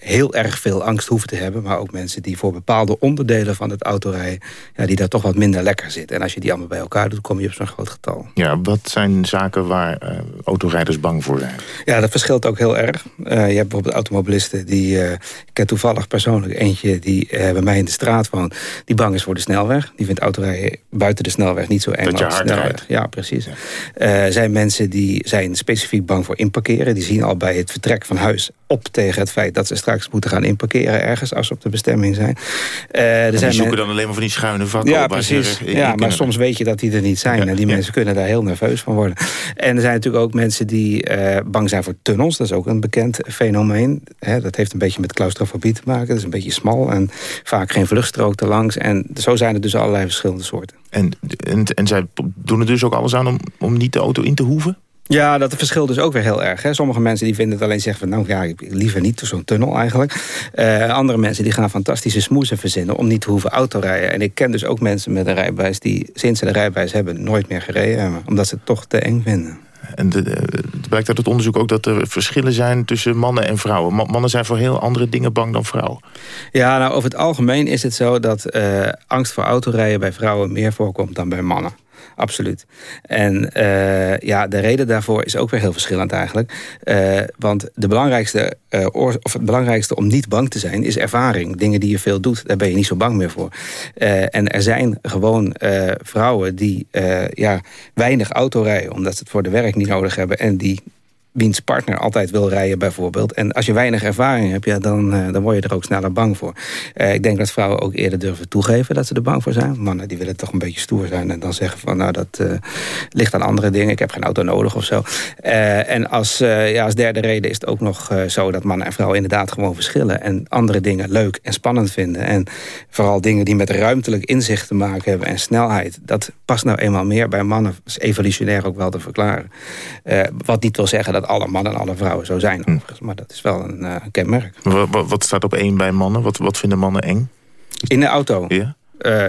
heel erg veel angst hoeven te hebben... maar ook mensen die voor bepaalde onderdelen van het autorijden... Ja, die daar toch wat minder lekker zitten. En als je die allemaal bij elkaar doet, kom je op zo'n groot getal. Ja, wat zijn zaken waar eh, autorijders bang voor zijn? Ja, dat verschilt ook heel erg. Eh, je hebt bijvoorbeeld automobilisten die... eh, ik ken toevallig persoonlijk eentje die bij mij in de straat woont... die bang is voor de snelweg. Die vindt autorijden buiten de snelweg niet zo eng. Dat je hard rijdt. Ja, precies. Er zijn mensen die zijn specifiek bang voor inparkeren. Die zien al bij het vertrek van huis op tegen het feit... dat ze straks moeten gaan inparkeren ergens als ze op de bestemming zijn. Eh, er die zijn zoeken men- dan alleen maar van die schuine vakken ja, op. ze precies. Ja, maar soms weet je dat die er niet zijn. en die mensen kunnen daar heel nerveus van worden. En er zijn natuurlijk ook mensen die eh, bang zijn voor tunnels. Dat is ook een bekend fenomeen. Dat heeft een beetje met claustrofobie te maken. Dat is een beetje smal en vaak geen vluchtstrook erlangs. En zo zijn er dus allerlei verschillende soorten. En, en, en zij doen er dus ook alles aan om, om niet de auto in te hoeven? Ja, dat verschilt dus ook weer heel erg. Hè. Sommige mensen die vinden het alleen zeggen van... nou ja, ik liever niet zo'n tunnel eigenlijk. Eh, andere mensen die gaan fantastische smoesen verzinnen... om niet te hoeven autorijden. En ik ken dus ook mensen met een rijbewijs... die sinds ze de rijbewijs hebben nooit meer gereden hebben. Omdat ze het toch te eng vinden. En de, het blijkt uit het onderzoek ook dat er verschillen zijn tussen mannen en vrouwen. Ma- Mannen zijn voor heel andere dingen bang dan vrouwen. Ja, nou over het algemeen is het zo dat eh, angst voor autorijden bij vrouwen meer voorkomt dan bij mannen. Absoluut. En eh, ja, de reden daarvoor is ook weer heel verschillend eigenlijk. Eh, want de belangrijkste, eh, of het belangrijkste om niet bang te zijn is ervaring. Dingen die je veel doet, daar ben je niet zo bang meer voor. En er zijn gewoon vrouwen die ja, weinig auto rijden... omdat ze het voor de werk niet nodig hebben... en die wiens partner altijd wil rijden bijvoorbeeld. En als je weinig ervaring hebt, ja, dan, eh, dan word je er ook sneller bang voor. Eh, ik denk dat vrouwen ook eerder durven toegeven dat ze er bang voor zijn. Mannen die willen toch een beetje stoer zijn en dan zeggen van... nou, dat eh, ligt aan andere dingen, ik heb geen auto nodig of zo. En als, ja, als derde reden is het ook nog zo dat mannen en vrouwen inderdaad gewoon verschillen... en andere dingen leuk en spannend vinden. En vooral dingen die met ruimtelijk inzicht te maken hebben en snelheid... dat past nou eenmaal meer bij mannen, is evolutionair ook wel te verklaren. Wat niet wil zeggen dat alle mannen en alle vrouwen zo zijn overigens. Maar dat is wel een eh, kenmerk. Wat, wat, wat staat op één bij mannen? Wat, wat vinden mannen eng? In de auto? Ja. Eh,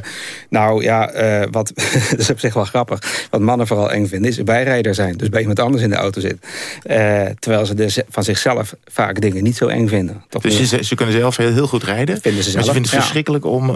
nou ja, eh, wat, dat is op zich wel grappig. Wat mannen vooral eng vinden is bijrijder zijn. Dus bij iemand anders in de auto zit. Eh, terwijl ze dus van zichzelf vaak dingen niet zo eng vinden. Toch Dus ze, ze kunnen zelf heel, heel goed rijden. Vinden ze maar ze zelf, vinden het ja. verschrikkelijk om...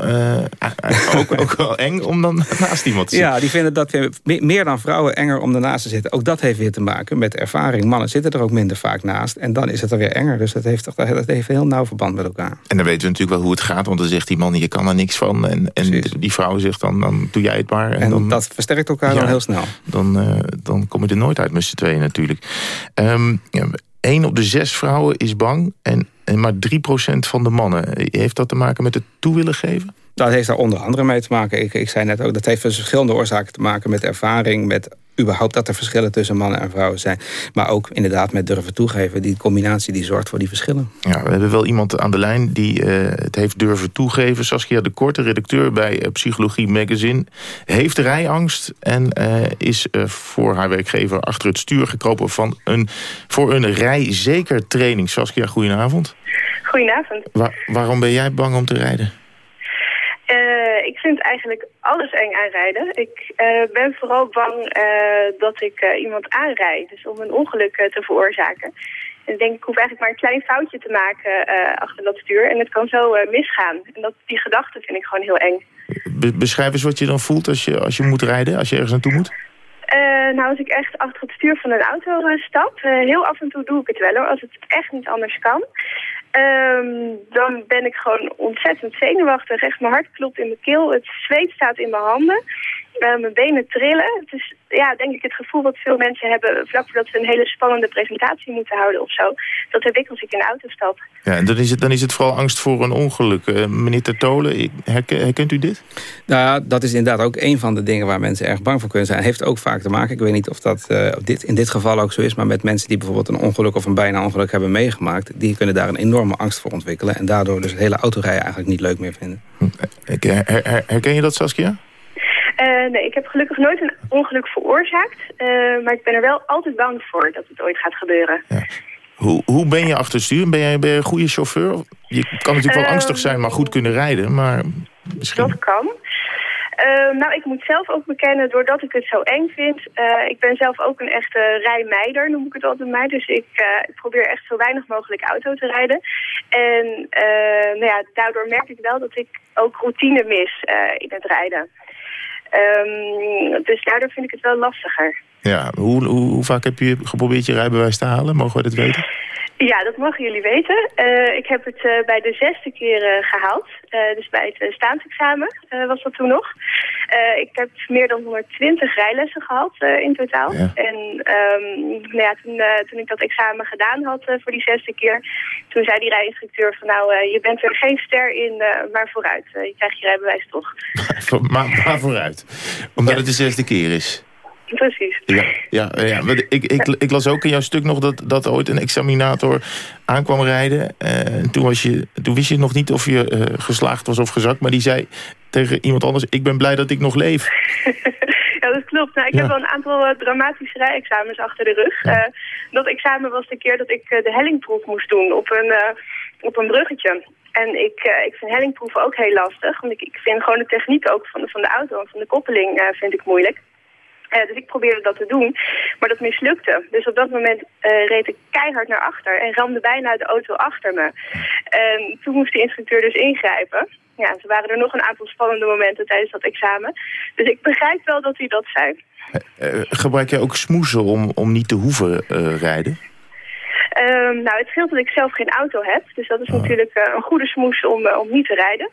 ook, ook wel eng om dan naast iemand te zitten. Ja, die vinden dat meer dan vrouwen enger om ernaast te zitten. Ook dat heeft weer te maken met ervaring. Mannen zitten er ook minder vaak naast. En dan is het er weer enger. Dus dat heeft, toch, dat heeft heel nauw verband met elkaar. En dan weten we natuurlijk wel hoe het gaat. Want dan zegt die man, je kan er niks van. En, en die vrouw zegt dan, dan doe jij het maar. En, En dan, dat versterkt elkaar Ja. dan heel snel. dan, eh, dan kom je er nooit uit met z'n tweeën natuurlijk. Ehm ja, Eén op de zes vrouwen is bang. En, en maar 3% van de mannen. Heeft dat te maken met het toe willen geven? Dat heeft daar onder andere mee te maken. Ik, ik zei net ook, dat heeft dus verschillende oorzaken te maken met ervaring, met überhaupt dat er verschillen tussen mannen en vrouwen zijn. Maar ook inderdaad met durven toegeven. Die combinatie die zorgt voor die verschillen. Ja, we hebben wel iemand aan de lijn die eh, het heeft durven toegeven. Saskia de Korte, redacteur bij eh, Psychologie Magazine... heeft rijangst en eh, is eh, voor haar werkgever achter het stuur gekropen... Van een, voor een rijzeker training. Saskia, goedenavond. Goedenavond. Wa- waarom ben jij bang om te rijden? Eh, ik vind eigenlijk alles eng aanrijden. Ik eh, ben vooral bang eh, dat ik iemand aanrijd. Dus om een ongeluk te veroorzaken. En ik denk, ik hoef eigenlijk maar een klein foutje te maken achter dat stuur. En het kan zo misgaan. En dat, die gedachte vind ik gewoon heel eng. Be- beschrijf eens wat je dan voelt als je, als je moet rijden, als je ergens naartoe moet. Nou, als ik echt achter het stuur van een auto stap, heel af en toe doe ik het wel hoor, als het echt niet anders kan. Ehm, dan ben ik gewoon ontzettend zenuwachtig. Echt mijn hart klopt in mijn keel, het zweet staat in mijn handen. Eh, mijn benen trillen. Het is ja, denk ik het gevoel wat veel mensen hebben vlak voordat ze een hele spannende presentatie moeten houden of zo. Dat heb ik als ik in de auto stap. Ja, en dan is het, dan is het vooral angst voor een ongeluk. Eh, meneer Tertolen, herken- herkent u dit? Nou, ja, dat is inderdaad ook een van de dingen waar mensen erg bang voor kunnen zijn. Heeft ook vaak te maken, ik weet niet of dat eh, dit, in dit geval ook zo is... maar met mensen die bijvoorbeeld een ongeluk of een bijna ongeluk hebben meegemaakt... die kunnen daar een enorme angst voor ontwikkelen... en daardoor dus het hele autorijden eigenlijk niet leuk meer vinden. Her- herken je dat, Saskia? Eh, nee, ik heb gelukkig nooit een ongeluk veroorzaakt. eh, maar ik ben er wel altijd bang voor dat het ooit gaat gebeuren. Hoe, hoe ben je achter stuur? Ben jij, ben je een goede chauffeur? Je kan natuurlijk wel Ehm, angstig zijn, maar goed kunnen rijden. Maar misschien... Dat kan. Eh, nou, ik moet zelf ook bekennen, doordat ik het zo eng vind. eh, ik ben zelf ook een echte rijmeider, noem ik het altijd maar. Dus ik, ik probeer echt zo weinig mogelijk auto te rijden. En nou ja, daardoor merk ik wel dat ik ook routine mis in het rijden. Ehm, dus daardoor vind ik het wel lastiger. Ja, hoe, hoe, hoe vaak heb je geprobeerd je rijbewijs te halen? Mogen we dat weten? Ja, dat mogen jullie weten. Eh, ik heb het eh, bij de zesde keer eh, gehaald. Eh, dus bij het staansexamen eh, was dat toen nog. Ik heb meer dan 120 rijlessen gehad eh, in totaal. En ehm, nou ja, toen, toen ik dat examen gedaan had voor die zesde keer... toen zei die rijinstructeur van nou, je bent er geen ster in, maar vooruit. Je krijgt je rijbewijs toch. maar, maar vooruit. Omdat het de zesde keer is. Precies. Ja, ja, ja. want Ik, ik, ik las ook in jouw stuk nog dat, dat ooit een examinator aankwam rijden. Eh, en toen, was je, toen wist je nog niet of je eh, geslaagd was of gezakt. Maar die zei tegen iemand anders, ik ben blij dat ik nog leef. Ja, dat klopt. Nou, ik Ja. heb wel een aantal eh, dramatische rijexamens achter de rug. Eh, dat examen was de keer dat ik eh, de hellingproef moest doen op een, eh, op een bruggetje. En ik, eh, ik vind hellingproeven ook heel lastig. Want ik, ik vind gewoon de techniek ook van de, van de auto en van de koppeling eh, vind ik moeilijk. Eh, dus ik probeerde dat te doen, maar dat mislukte. Dus op dat moment eh, reed ik keihard naar achter en ramde bijna de auto achter me. En toen moest de instructeur dus ingrijpen. Ja, zo waren er nog een aantal spannende momenten tijdens dat examen. Dus ik begrijp wel dat hij dat zei. Eh, gebruik jij ook smoezen om, om niet te hoeven rijden? Ehm, nou, het scheelt dat ik zelf geen auto heb. Dus dat is natuurlijk eh, een goede smoes om, om niet te rijden.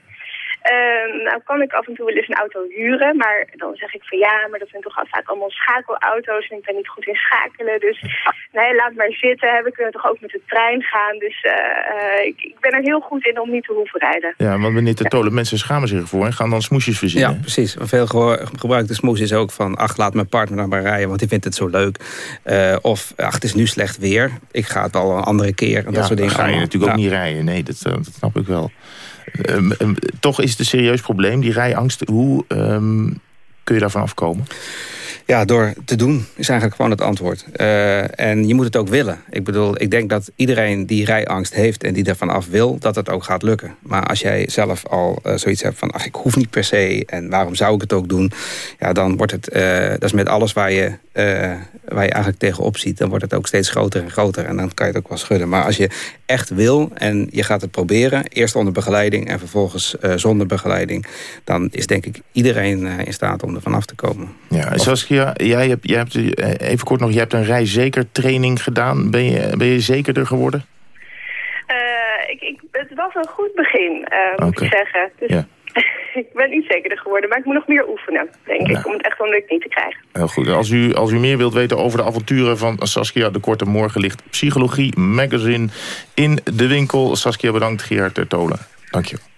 Ehm, nou kan ik af en toe wel eens een auto huren, maar dan zeg ik van ja, maar dat zijn toch al vaak allemaal schakelauto's en ik ben niet goed in schakelen. Dus nee, laat maar zitten. We kunnen toch ook met de trein gaan. Dus eh, eh, ik, ik ben er heel goed in om niet te hoeven rijden. Ja, want meneer Tertolen, mensen schamen zich ervoor en gaan dan smoesjes verzinnen. Ja, precies. Veel gebruikte smoes is ook van... ach, laat mijn partner dan maar rijden, want die vindt het zo leuk. Eh, of, ach, het is nu slecht weer. Ik ga het wel een andere keer. En dat Ja, soort dingen dan ga je allemaal. natuurlijk ook Ja. niet rijden. Nee, dat, dat snap ik wel. Ehm, ehm, toch is het een serieus probleem, die rijangst. Hoe ehm, kun je daarvan afkomen? Ja, door te doen is eigenlijk gewoon het antwoord. Eh, en je moet het ook willen. Ik bedoel, ik denk dat iedereen die rijangst heeft en die ervan af wil, dat het ook gaat lukken. Maar als jij zelf al eh, zoiets hebt van, ach, ik hoef niet per se en waarom zou ik het ook doen? Ja, dan wordt het, eh, dat is met alles waar je, waar je eigenlijk tegenop ziet, dan wordt het ook steeds groter en groter en dan kan je het ook wel schudden. Maar als je echt wil en je gaat het proberen, eerst onder begeleiding en vervolgens zonder begeleiding, dan is denk ik iedereen in staat om er vanaf te komen. Ja, en Jij hebt, jij hebt eh, even kort nog, jij hebt een rijzeker training gedaan. Ben je, ben je zekerder geworden? Eh, ik, ik, het was een goed begin, eh, moet ik zeggen. Dus Ja. ik ben niet zekerder geworden, maar ik moet nog meer oefenen, denk ik, om het echt wel lukt niet te krijgen. Heel goed. Als u, als u meer wilt weten over de avonturen van Saskia de Korte... morgen ligt Psychologie Magazine in de winkel. Saskia, bedankt. Gerard Tertolen. Dank je.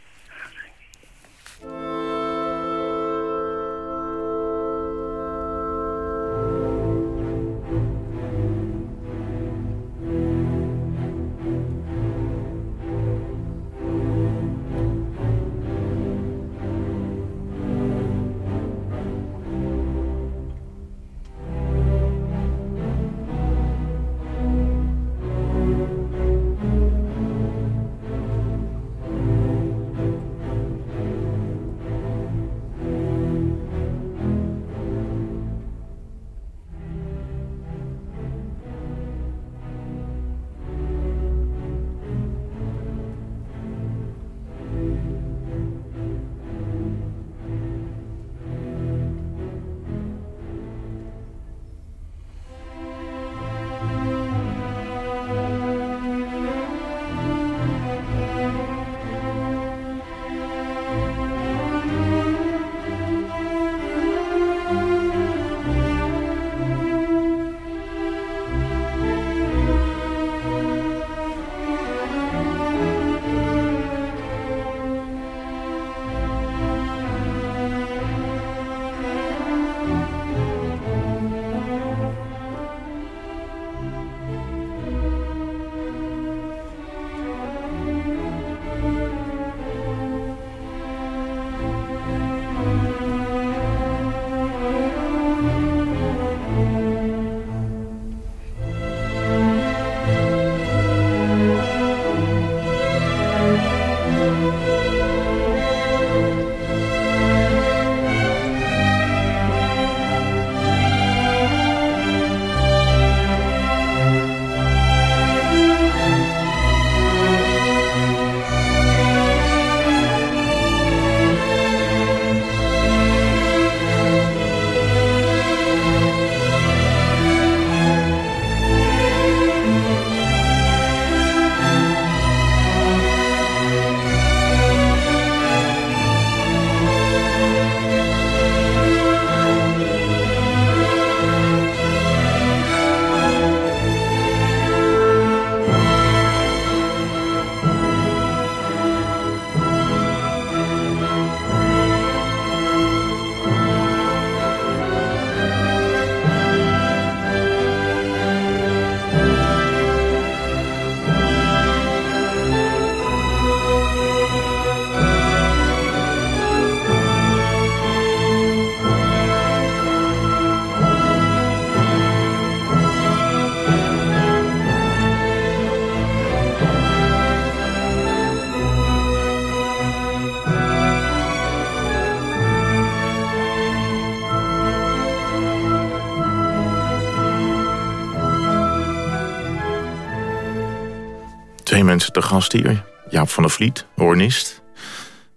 Mensen te gast hier. Jaap van der Vliet, hornist.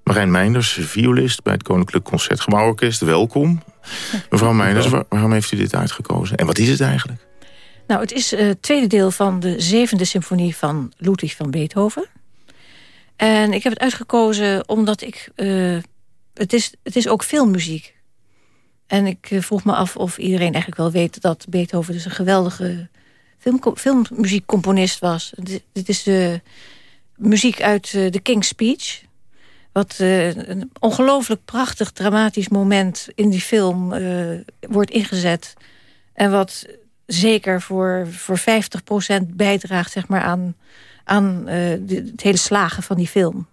Marijn Meinders, violist bij het Koninklijk Concertgebouworkest. Welkom. Mevrouw Meinders, waar- waarom heeft u dit uitgekozen? En wat is het eigenlijk? Nou, het is eh, het tweede deel van de zevende symfonie van Ludwig van Beethoven. En ik heb het uitgekozen omdat ik... eh, het, is, het is ook filmmuziek. En ik eh, vroeg me af of iedereen eigenlijk wel weet... dat Beethoven dus een geweldige filmmuziekcomponist was. Dit, is de muziek uit eh, The King's Speech... Wat eh, een ongelooflijk prachtig, dramatisch moment in die film eh, wordt ingezet. En wat zeker voor, voor 50% bijdraagt zeg maar, aan, aan de- het hele slagen van die film.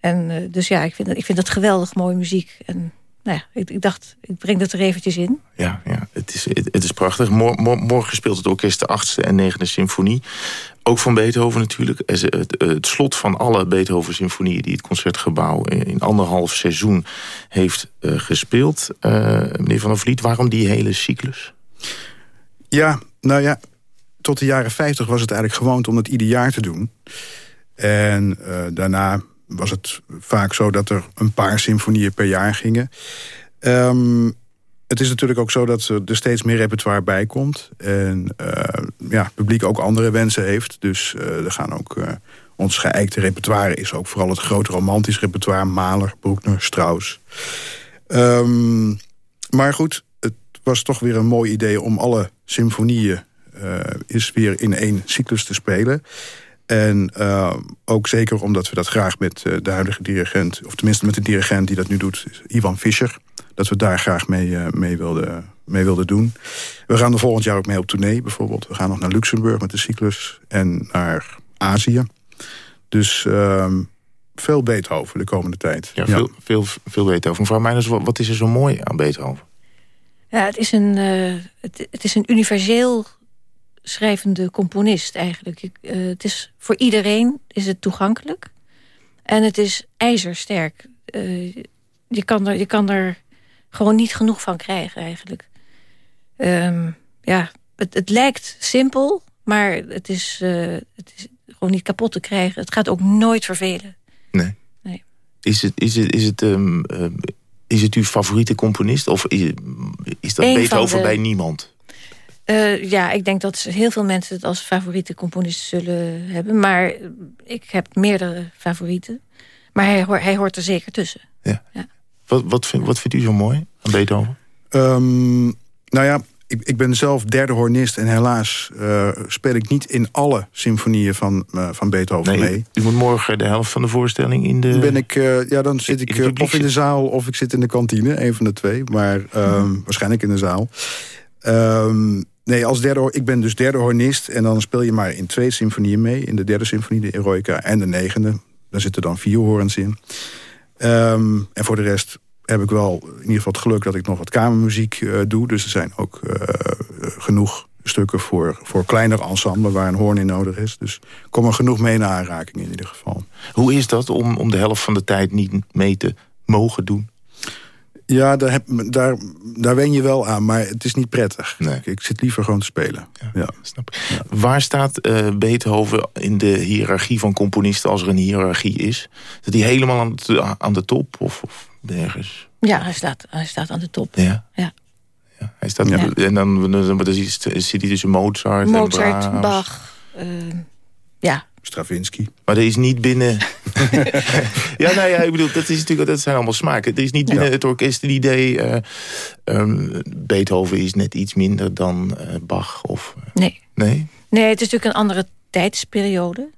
En dus ja, ik vind, het- ik vind dat geweldig mooie muziek. En nou ja, ik, ik dacht, ik breng dat er eventjes in. Ja, ja het, is, het, het is prachtig. Mor- mor- morgen speelt het orkest de achtste en negende symfonie. Ook van Beethoven natuurlijk. Het, het slot van alle Beethoven-symfonieën... die het Concertgebouw in anderhalf seizoen heeft eh, gespeeld. Eh, meneer Van der Vliet, waarom die hele cyclus? Ja, nou ja, tot de jaren 50 was het eigenlijk gewoond om het ieder jaar te doen. En eh, daarna was het vaak zo dat er een paar symfonieën per jaar gingen. Ehm, het is natuurlijk ook zo dat er steeds meer repertoire bij komt. En eh, ja, het publiek ook andere wensen heeft. Dus eh, er gaan ook... eh, ons geëikte repertoire is ook vooral het grote romantisch repertoire. Mahler, Bruckner, Strauss. Ehm, maar goed, het was toch weer een mooi idee om alle symfonieën is weer in één cyclus te spelen. En eh, ook zeker omdat we dat graag met eh, de huidige dirigent... of tenminste met de dirigent die dat nu doet, Ivan Fischer... dat we daar graag mee, eh, mee, wilden, mee wilden doen. We gaan er volgend jaar ook mee op tournee bijvoorbeeld. We gaan nog naar Luxemburg met de cyclus en naar Azië. Dus ehm, veel Beethoven de komende tijd. Ja, veel, veel, veel Beethoven. Mevrouw Meijners, wat, wat is er zo mooi aan Beethoven? Ja, het is een, eh, het, het is een universeel schrijvende componist eigenlijk. Eh, het is voor iedereen is het toegankelijk. En het is ijzersterk. Eh, je, kan er, je kan er gewoon niet genoeg van krijgen eigenlijk. Ehm, ja, het, het lijkt simpel, maar het is, eh, het is gewoon niet kapot te krijgen. Het gaat ook nooit vervelen. Is het, is het, is het, ehm, ehm, is het uw favoriete componist? Of is, is dat Eén Beethoven de- bij niemand? Eh, ja, ik denk dat heel veel mensen het als favoriete componist zullen hebben. Maar ik heb meerdere favorieten. Maar hij, hoor- hij hoort er zeker tussen. Wat, wat, vind, wat vindt u zo mooi aan Beethoven? Ehm, nou ja, ik, ik ben zelf derde hornist... en helaas eh, speel ik niet in alle symfonieën van, eh, van Beethoven Nee, mee. u moet morgen de helft van de voorstelling in de... Dan ben ik, eh, ja, dan zit ik of in de zaal of ik zit in de kantine. Een van de twee, maar ehm, waarschijnlijk in de zaal. Ehm, nee, als derde, ik ben dus derde hornist... en dan speel je maar in twee symfonieën mee. In de derde symfonie, de Eroica, en de negende. Daar zitten dan vier horens in. Ehm, en voor de rest heb ik wel in ieder geval het geluk... dat ik nog wat kamermuziek eh, doe. Dus er zijn ook eh, genoeg stukken voor, voor kleiner ensemble... waar een hoorn in nodig is. Dus kom er genoeg mee in aanraking in ieder geval. Hoe is dat om, om de helft van de tijd niet mee te mogen doen? Ja, daar, heb, daar, daar wen je wel aan, maar het is niet prettig. Ik, ik zit liever gewoon te spelen. Ja, snap ik. Waar staat eh, Beethoven in de hiërarchie van componisten... als er een hiërarchie is? Zit hij helemaal aan de, aan de top of, of ergens? Ja, hij staat, hij staat aan de top. Ja. Ja. Hij staat, En dan, dan, dan, dan zit hij tussen Mozart, Mozart, en. Bach. eh, ja, Stravinsky. Maar er is niet binnen... ja, nou ja, ik bedoel, dat, is natuurlijk, dat zijn allemaal smaken. Er is niet binnen het orkest een idee... eh, ehm, Beethoven is net iets minder dan eh, Bach of... nee. Nee? Nee, het is natuurlijk een andere tijdsperiode.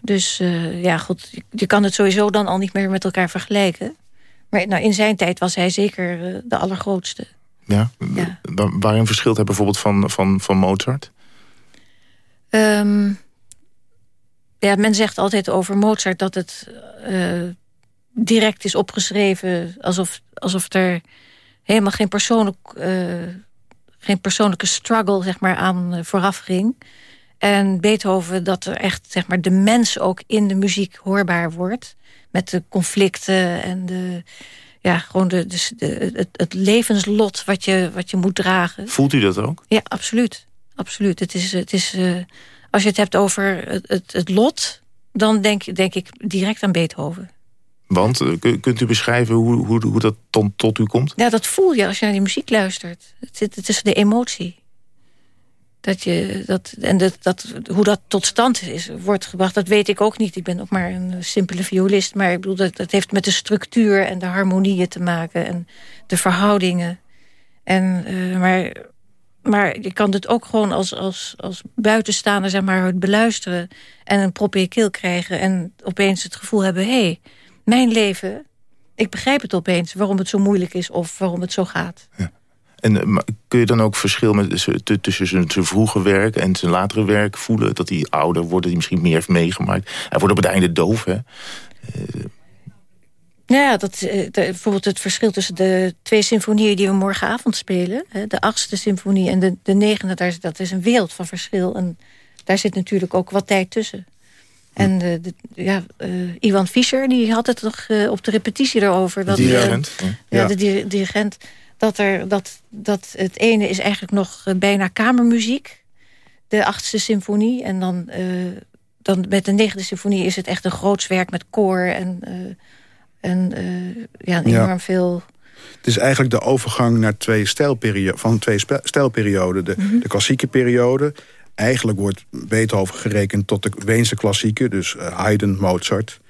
Dus eh, ja, goed, je, je kan het sowieso dan al niet meer met elkaar vergelijken. Maar nou, in zijn tijd was hij zeker eh, de allergrootste. Ja? Wa- Waarin verschilt hij bijvoorbeeld van, van, van Mozart? Ehm, ja, men zegt altijd over Mozart dat het eh, direct is opgeschreven... alsof, alsof er helemaal geen, persoonlijk, eh, geen persoonlijke struggle zeg maar, aan eh, vooraf ging. En Beethoven dat er echt zeg maar, de mens ook in de muziek hoorbaar wordt... met de conflicten en de, ja, gewoon de, de, de- het, het levenslot wat je, wat je moet dragen. Voelt u dat ook? Ja, absoluut. absoluut. Het is, het is als je het hebt over het, het, het lot... dan denk, denk ik direct aan Beethoven. Want, eh, kun- kunt u beschrijven hoe, hoe, hoe dat tot, tot u komt? Ja, dat voel je als je naar die muziek luistert. Het zit het is de emotie. Dat je, dat, en dat, dat, hoe dat tot stand is, wordt gebracht, dat weet ik ook niet. Ik ben ook maar een simpele violist. Maar ik bedoel, dat, dat heeft met de structuur en de harmonieën te maken. En de verhoudingen. En, eh, maar, maar je kan het ook gewoon als, als, als buitenstaander zeg maar, beluisteren. En een prop in je keel krijgen. En opeens het gevoel hebben, hé, hey, mijn leven... Ik begrijp het opeens waarom het zo moeilijk is of waarom het zo gaat. En eh, kun je dan ook verschil met, tussen zijn, vroege werk en zijn latere werk voelen? Dat hij ouder wordt, dat hij misschien meer heeft meegemaakt. Hij wordt op het einde doof, hè? Nou ja, dat, eh, de- bijvoorbeeld het verschil tussen de twee symfonieën die we morgenavond spelen. hè, De achtste symfonie en de, de negende, daar, is- dat is een wereld van verschil. En daar zit natuurlijk ook wat tijd tussen. En de, de- ja, eh, Iwan Fischer die had het nog eh, op de repetitie erover. Dat, De dirigent, eh, ja. Ja. de di- dirigent. Dat, er, dat, dat het ene is eigenlijk nog eh, bijna kamermuziek. De achtste symfonie. En dan, eh, dan met de negende symfonie is het echt een groots werk met koor. En, eh, en eh, ja, Ja. enorm veel... Het is eigenlijk de overgang naar twee van twee stijlperioden. De, de klassieke periode. Eigenlijk wordt Beethoven gerekend tot de Weense klassieken. Dus eh, Haydn, Mozart.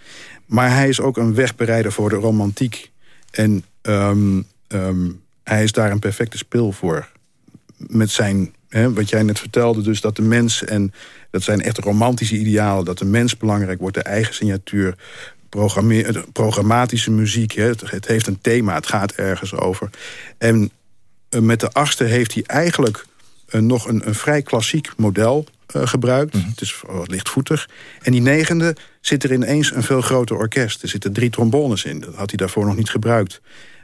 Maar hij is ook een wegbereider voor de romantiek. En ehm, ehm, hij is daar een perfecte spil voor. Met zijn, hè, wat jij net vertelde, dus dat de mens... en dat zijn echt romantische idealen... dat de mens belangrijk wordt, de eigen signatuur... eh, programmatische muziek, hè, het, het heeft een thema, het gaat ergens over. En eh, met de achtste heeft hij eigenlijk eh, nog een, een vrij klassiek model gebruikt. Het is wat lichtvoetig. En die negende zit er ineens een veel groter orkest. Er zitten drie trombones in, dat had hij daarvoor nog niet gebruikt.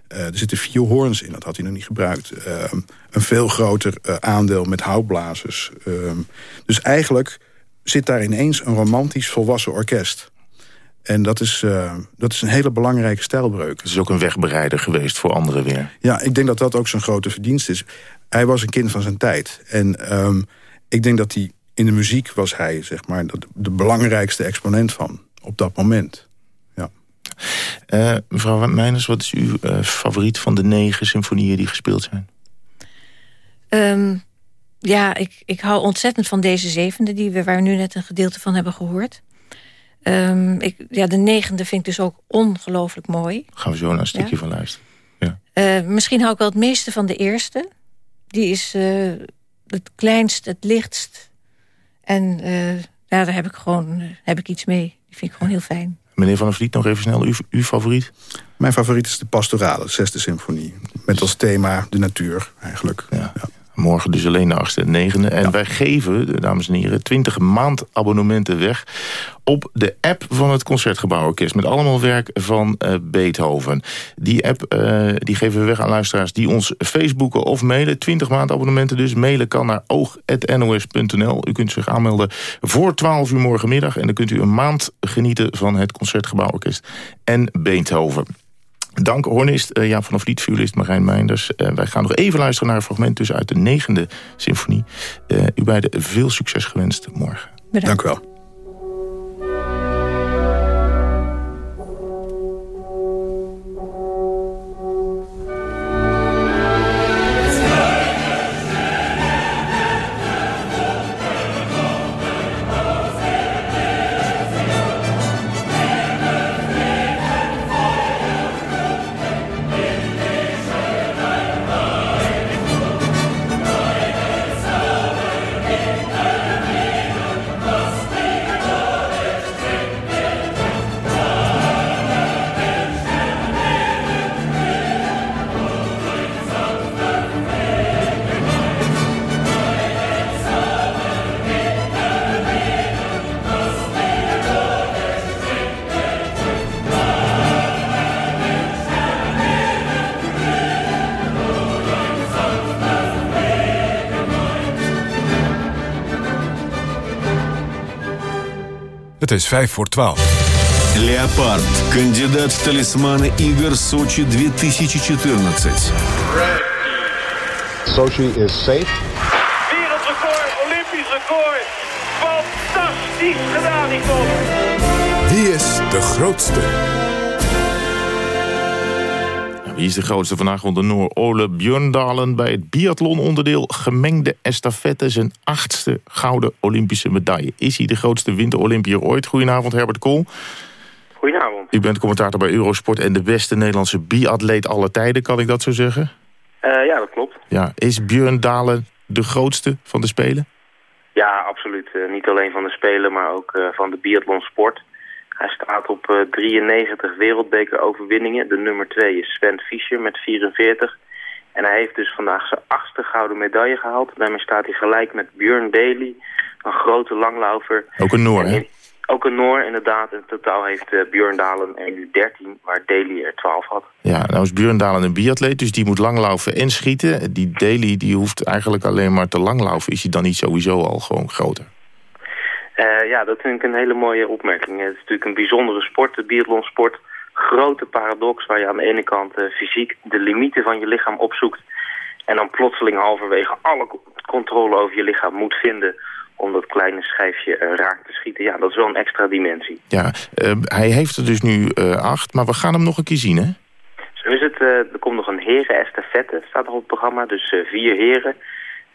Er zitten vier hoorns in, dat had hij nog niet gebruikt. Ehm, een veel groter aandeel met houtblazers. Ehm, dus eigenlijk zit daar ineens een romantisch volwassen orkest. En dat is, eh, dat is een hele belangrijke stijlbreuk. Het is ook een wegbereider geweest voor anderen weer. Ja, ik denk dat dat ook zijn grote verdienst is. Hij was een kind van zijn tijd. En ehm, ik denk dat hij in de muziek was hij, zeg maar, de, de belangrijkste exponent van op dat moment. Ja. Eh, mevrouw Meijners, wat is uw eh, favoriet van de negen symfonieën die gespeeld zijn? Ehm, ja, ik, ik hou ontzettend van deze zevende... Die we, waar we nu net een gedeelte van hebben gehoord. Ehm, ik, ja, de negende vind ik dus ook ongelooflijk mooi. Gaan we zo naar een stukje Ja. van luisteren. Eh, misschien hou ik wel het meeste van de eerste. Die is eh, het kleinst, het lichtst. En eh, ja, daar heb ik gewoon heb ik iets mee. Die vind ik gewoon heel fijn. Meneer Van der Vliet, nog even snel uw, uw favoriet? Mijn favoriet is de pastorale, de zesde symfonie. Met als thema de natuur, eigenlijk. Ja. Morgen dus alleen de achtste en negende. En wij geven, dames en heren, 20 maandabonnementen weg... op de app van het Concertgebouworkest. Met allemaal werk van eh, Beethoven. Die app eh, die geven we weg aan luisteraars die ons Facebooken of mailen. 20 maandabonnementen dus. Mailen kan naar oog.nos.nl. U kunt zich aanmelden voor 12 uur morgenmiddag. En dan kunt u een maand genieten van het Concertgebouworkest en Beethoven. Dank hornist eh, Jaap van der Vliet, violist Marijn Meinders. Eh, wij gaan nog even luisteren naar een fragment dus uit de negende symfonie. Eh, u beiden veel succes gewenst morgen. Dank u wel. Het is vijf voor twaalf. Леопард. Кандидат в талисманы игр Сочи 2014. Sochi is safe. Wereldrecord, Olympisch record. Fantastisch gedaan, Yvonne. Wie is de grootste? Wie is de grootste vandaag onder Noor? Ole Björndalen bij het biathlon-onderdeel gemengde estafette. Zijn achtste gouden Olympische medaille. Is hij de grootste winterolympier ooit? Goedenavond, Herbert Kool. Goedenavond. U bent commentator bij Eurosport en de beste Nederlandse biatleet aller tijden. Kan ik dat zo zeggen? Eh, ja, dat klopt. Ja, is Björndalen de grootste van de Spelen? Ja, absoluut. Eh, niet alleen van de Spelen, maar ook eh, van de biathlonsport. Hij staat op eh, 93 wereldbekeroverwinningen. De nummer 2 is Sven Fischer met 44. En hij heeft dus vandaag zijn achtste gouden medaille gehaald. Daarmee staat hij gelijk met Björn Daly, een grote langlaufer. Ook een Noor, hè? Ook een Noor, inderdaad. In totaal heeft eh, Björn Dalen er nu 13, waar Daly er 12 had. Ja, nou is Björndalen een biatleet, dus die moet langlaufen en schieten. Die Daly die hoeft eigenlijk alleen maar te langlaufen. Is hij dan niet sowieso al gewoon groter? Eh, ja, dat vind ik een hele mooie opmerking. Het is natuurlijk een bijzondere sport, de biathlonsport. Grote paradox waar je aan de ene kant eh, fysiek de limieten van je lichaam opzoekt. En dan plotseling halverwege alle co- controle over je lichaam moet vinden om dat kleine schijfje eh, raak te schieten. Ja, dat is wel een extra dimensie. Ja, eh, hij heeft er dus nu acht, maar we gaan hem nog een keer zien, hè? Zo is het. er komt nog een heren-estafette, staat nog op het programma. Dus vier heren.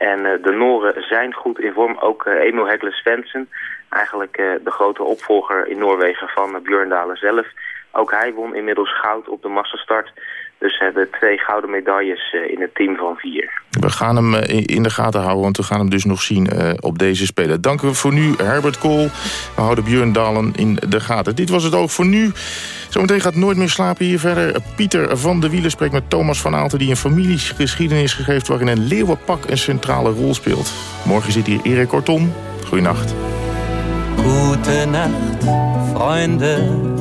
En eh, de Noren zijn goed in vorm. Ook eh, Emil Hekle Svensson, eigenlijk eh, de grote opvolger in Noorwegen van Björn Dalen zelf. Ook hij won inmiddels goud op de massastart. Dus ze hebben twee gouden medailles eh, in het team van vier. We gaan hem eh, in- de gaten houden, want we gaan hem dus nog zien eh, op deze Spelen. Dank u voor nu, Herbert Kool. We houden Björn Dalen in de gaten. Dit was het ook voor nu. Zometeen gaat Nooit meer slapen hier verder. Pieter van de Wielen spreekt met Thomas van Aalten... die een familiegeschiedenis geeft waarin een leeuwenpak een centrale rol speelt. Morgen zit hier Erik Korton. Goeienacht. Gute Nacht, Freunde.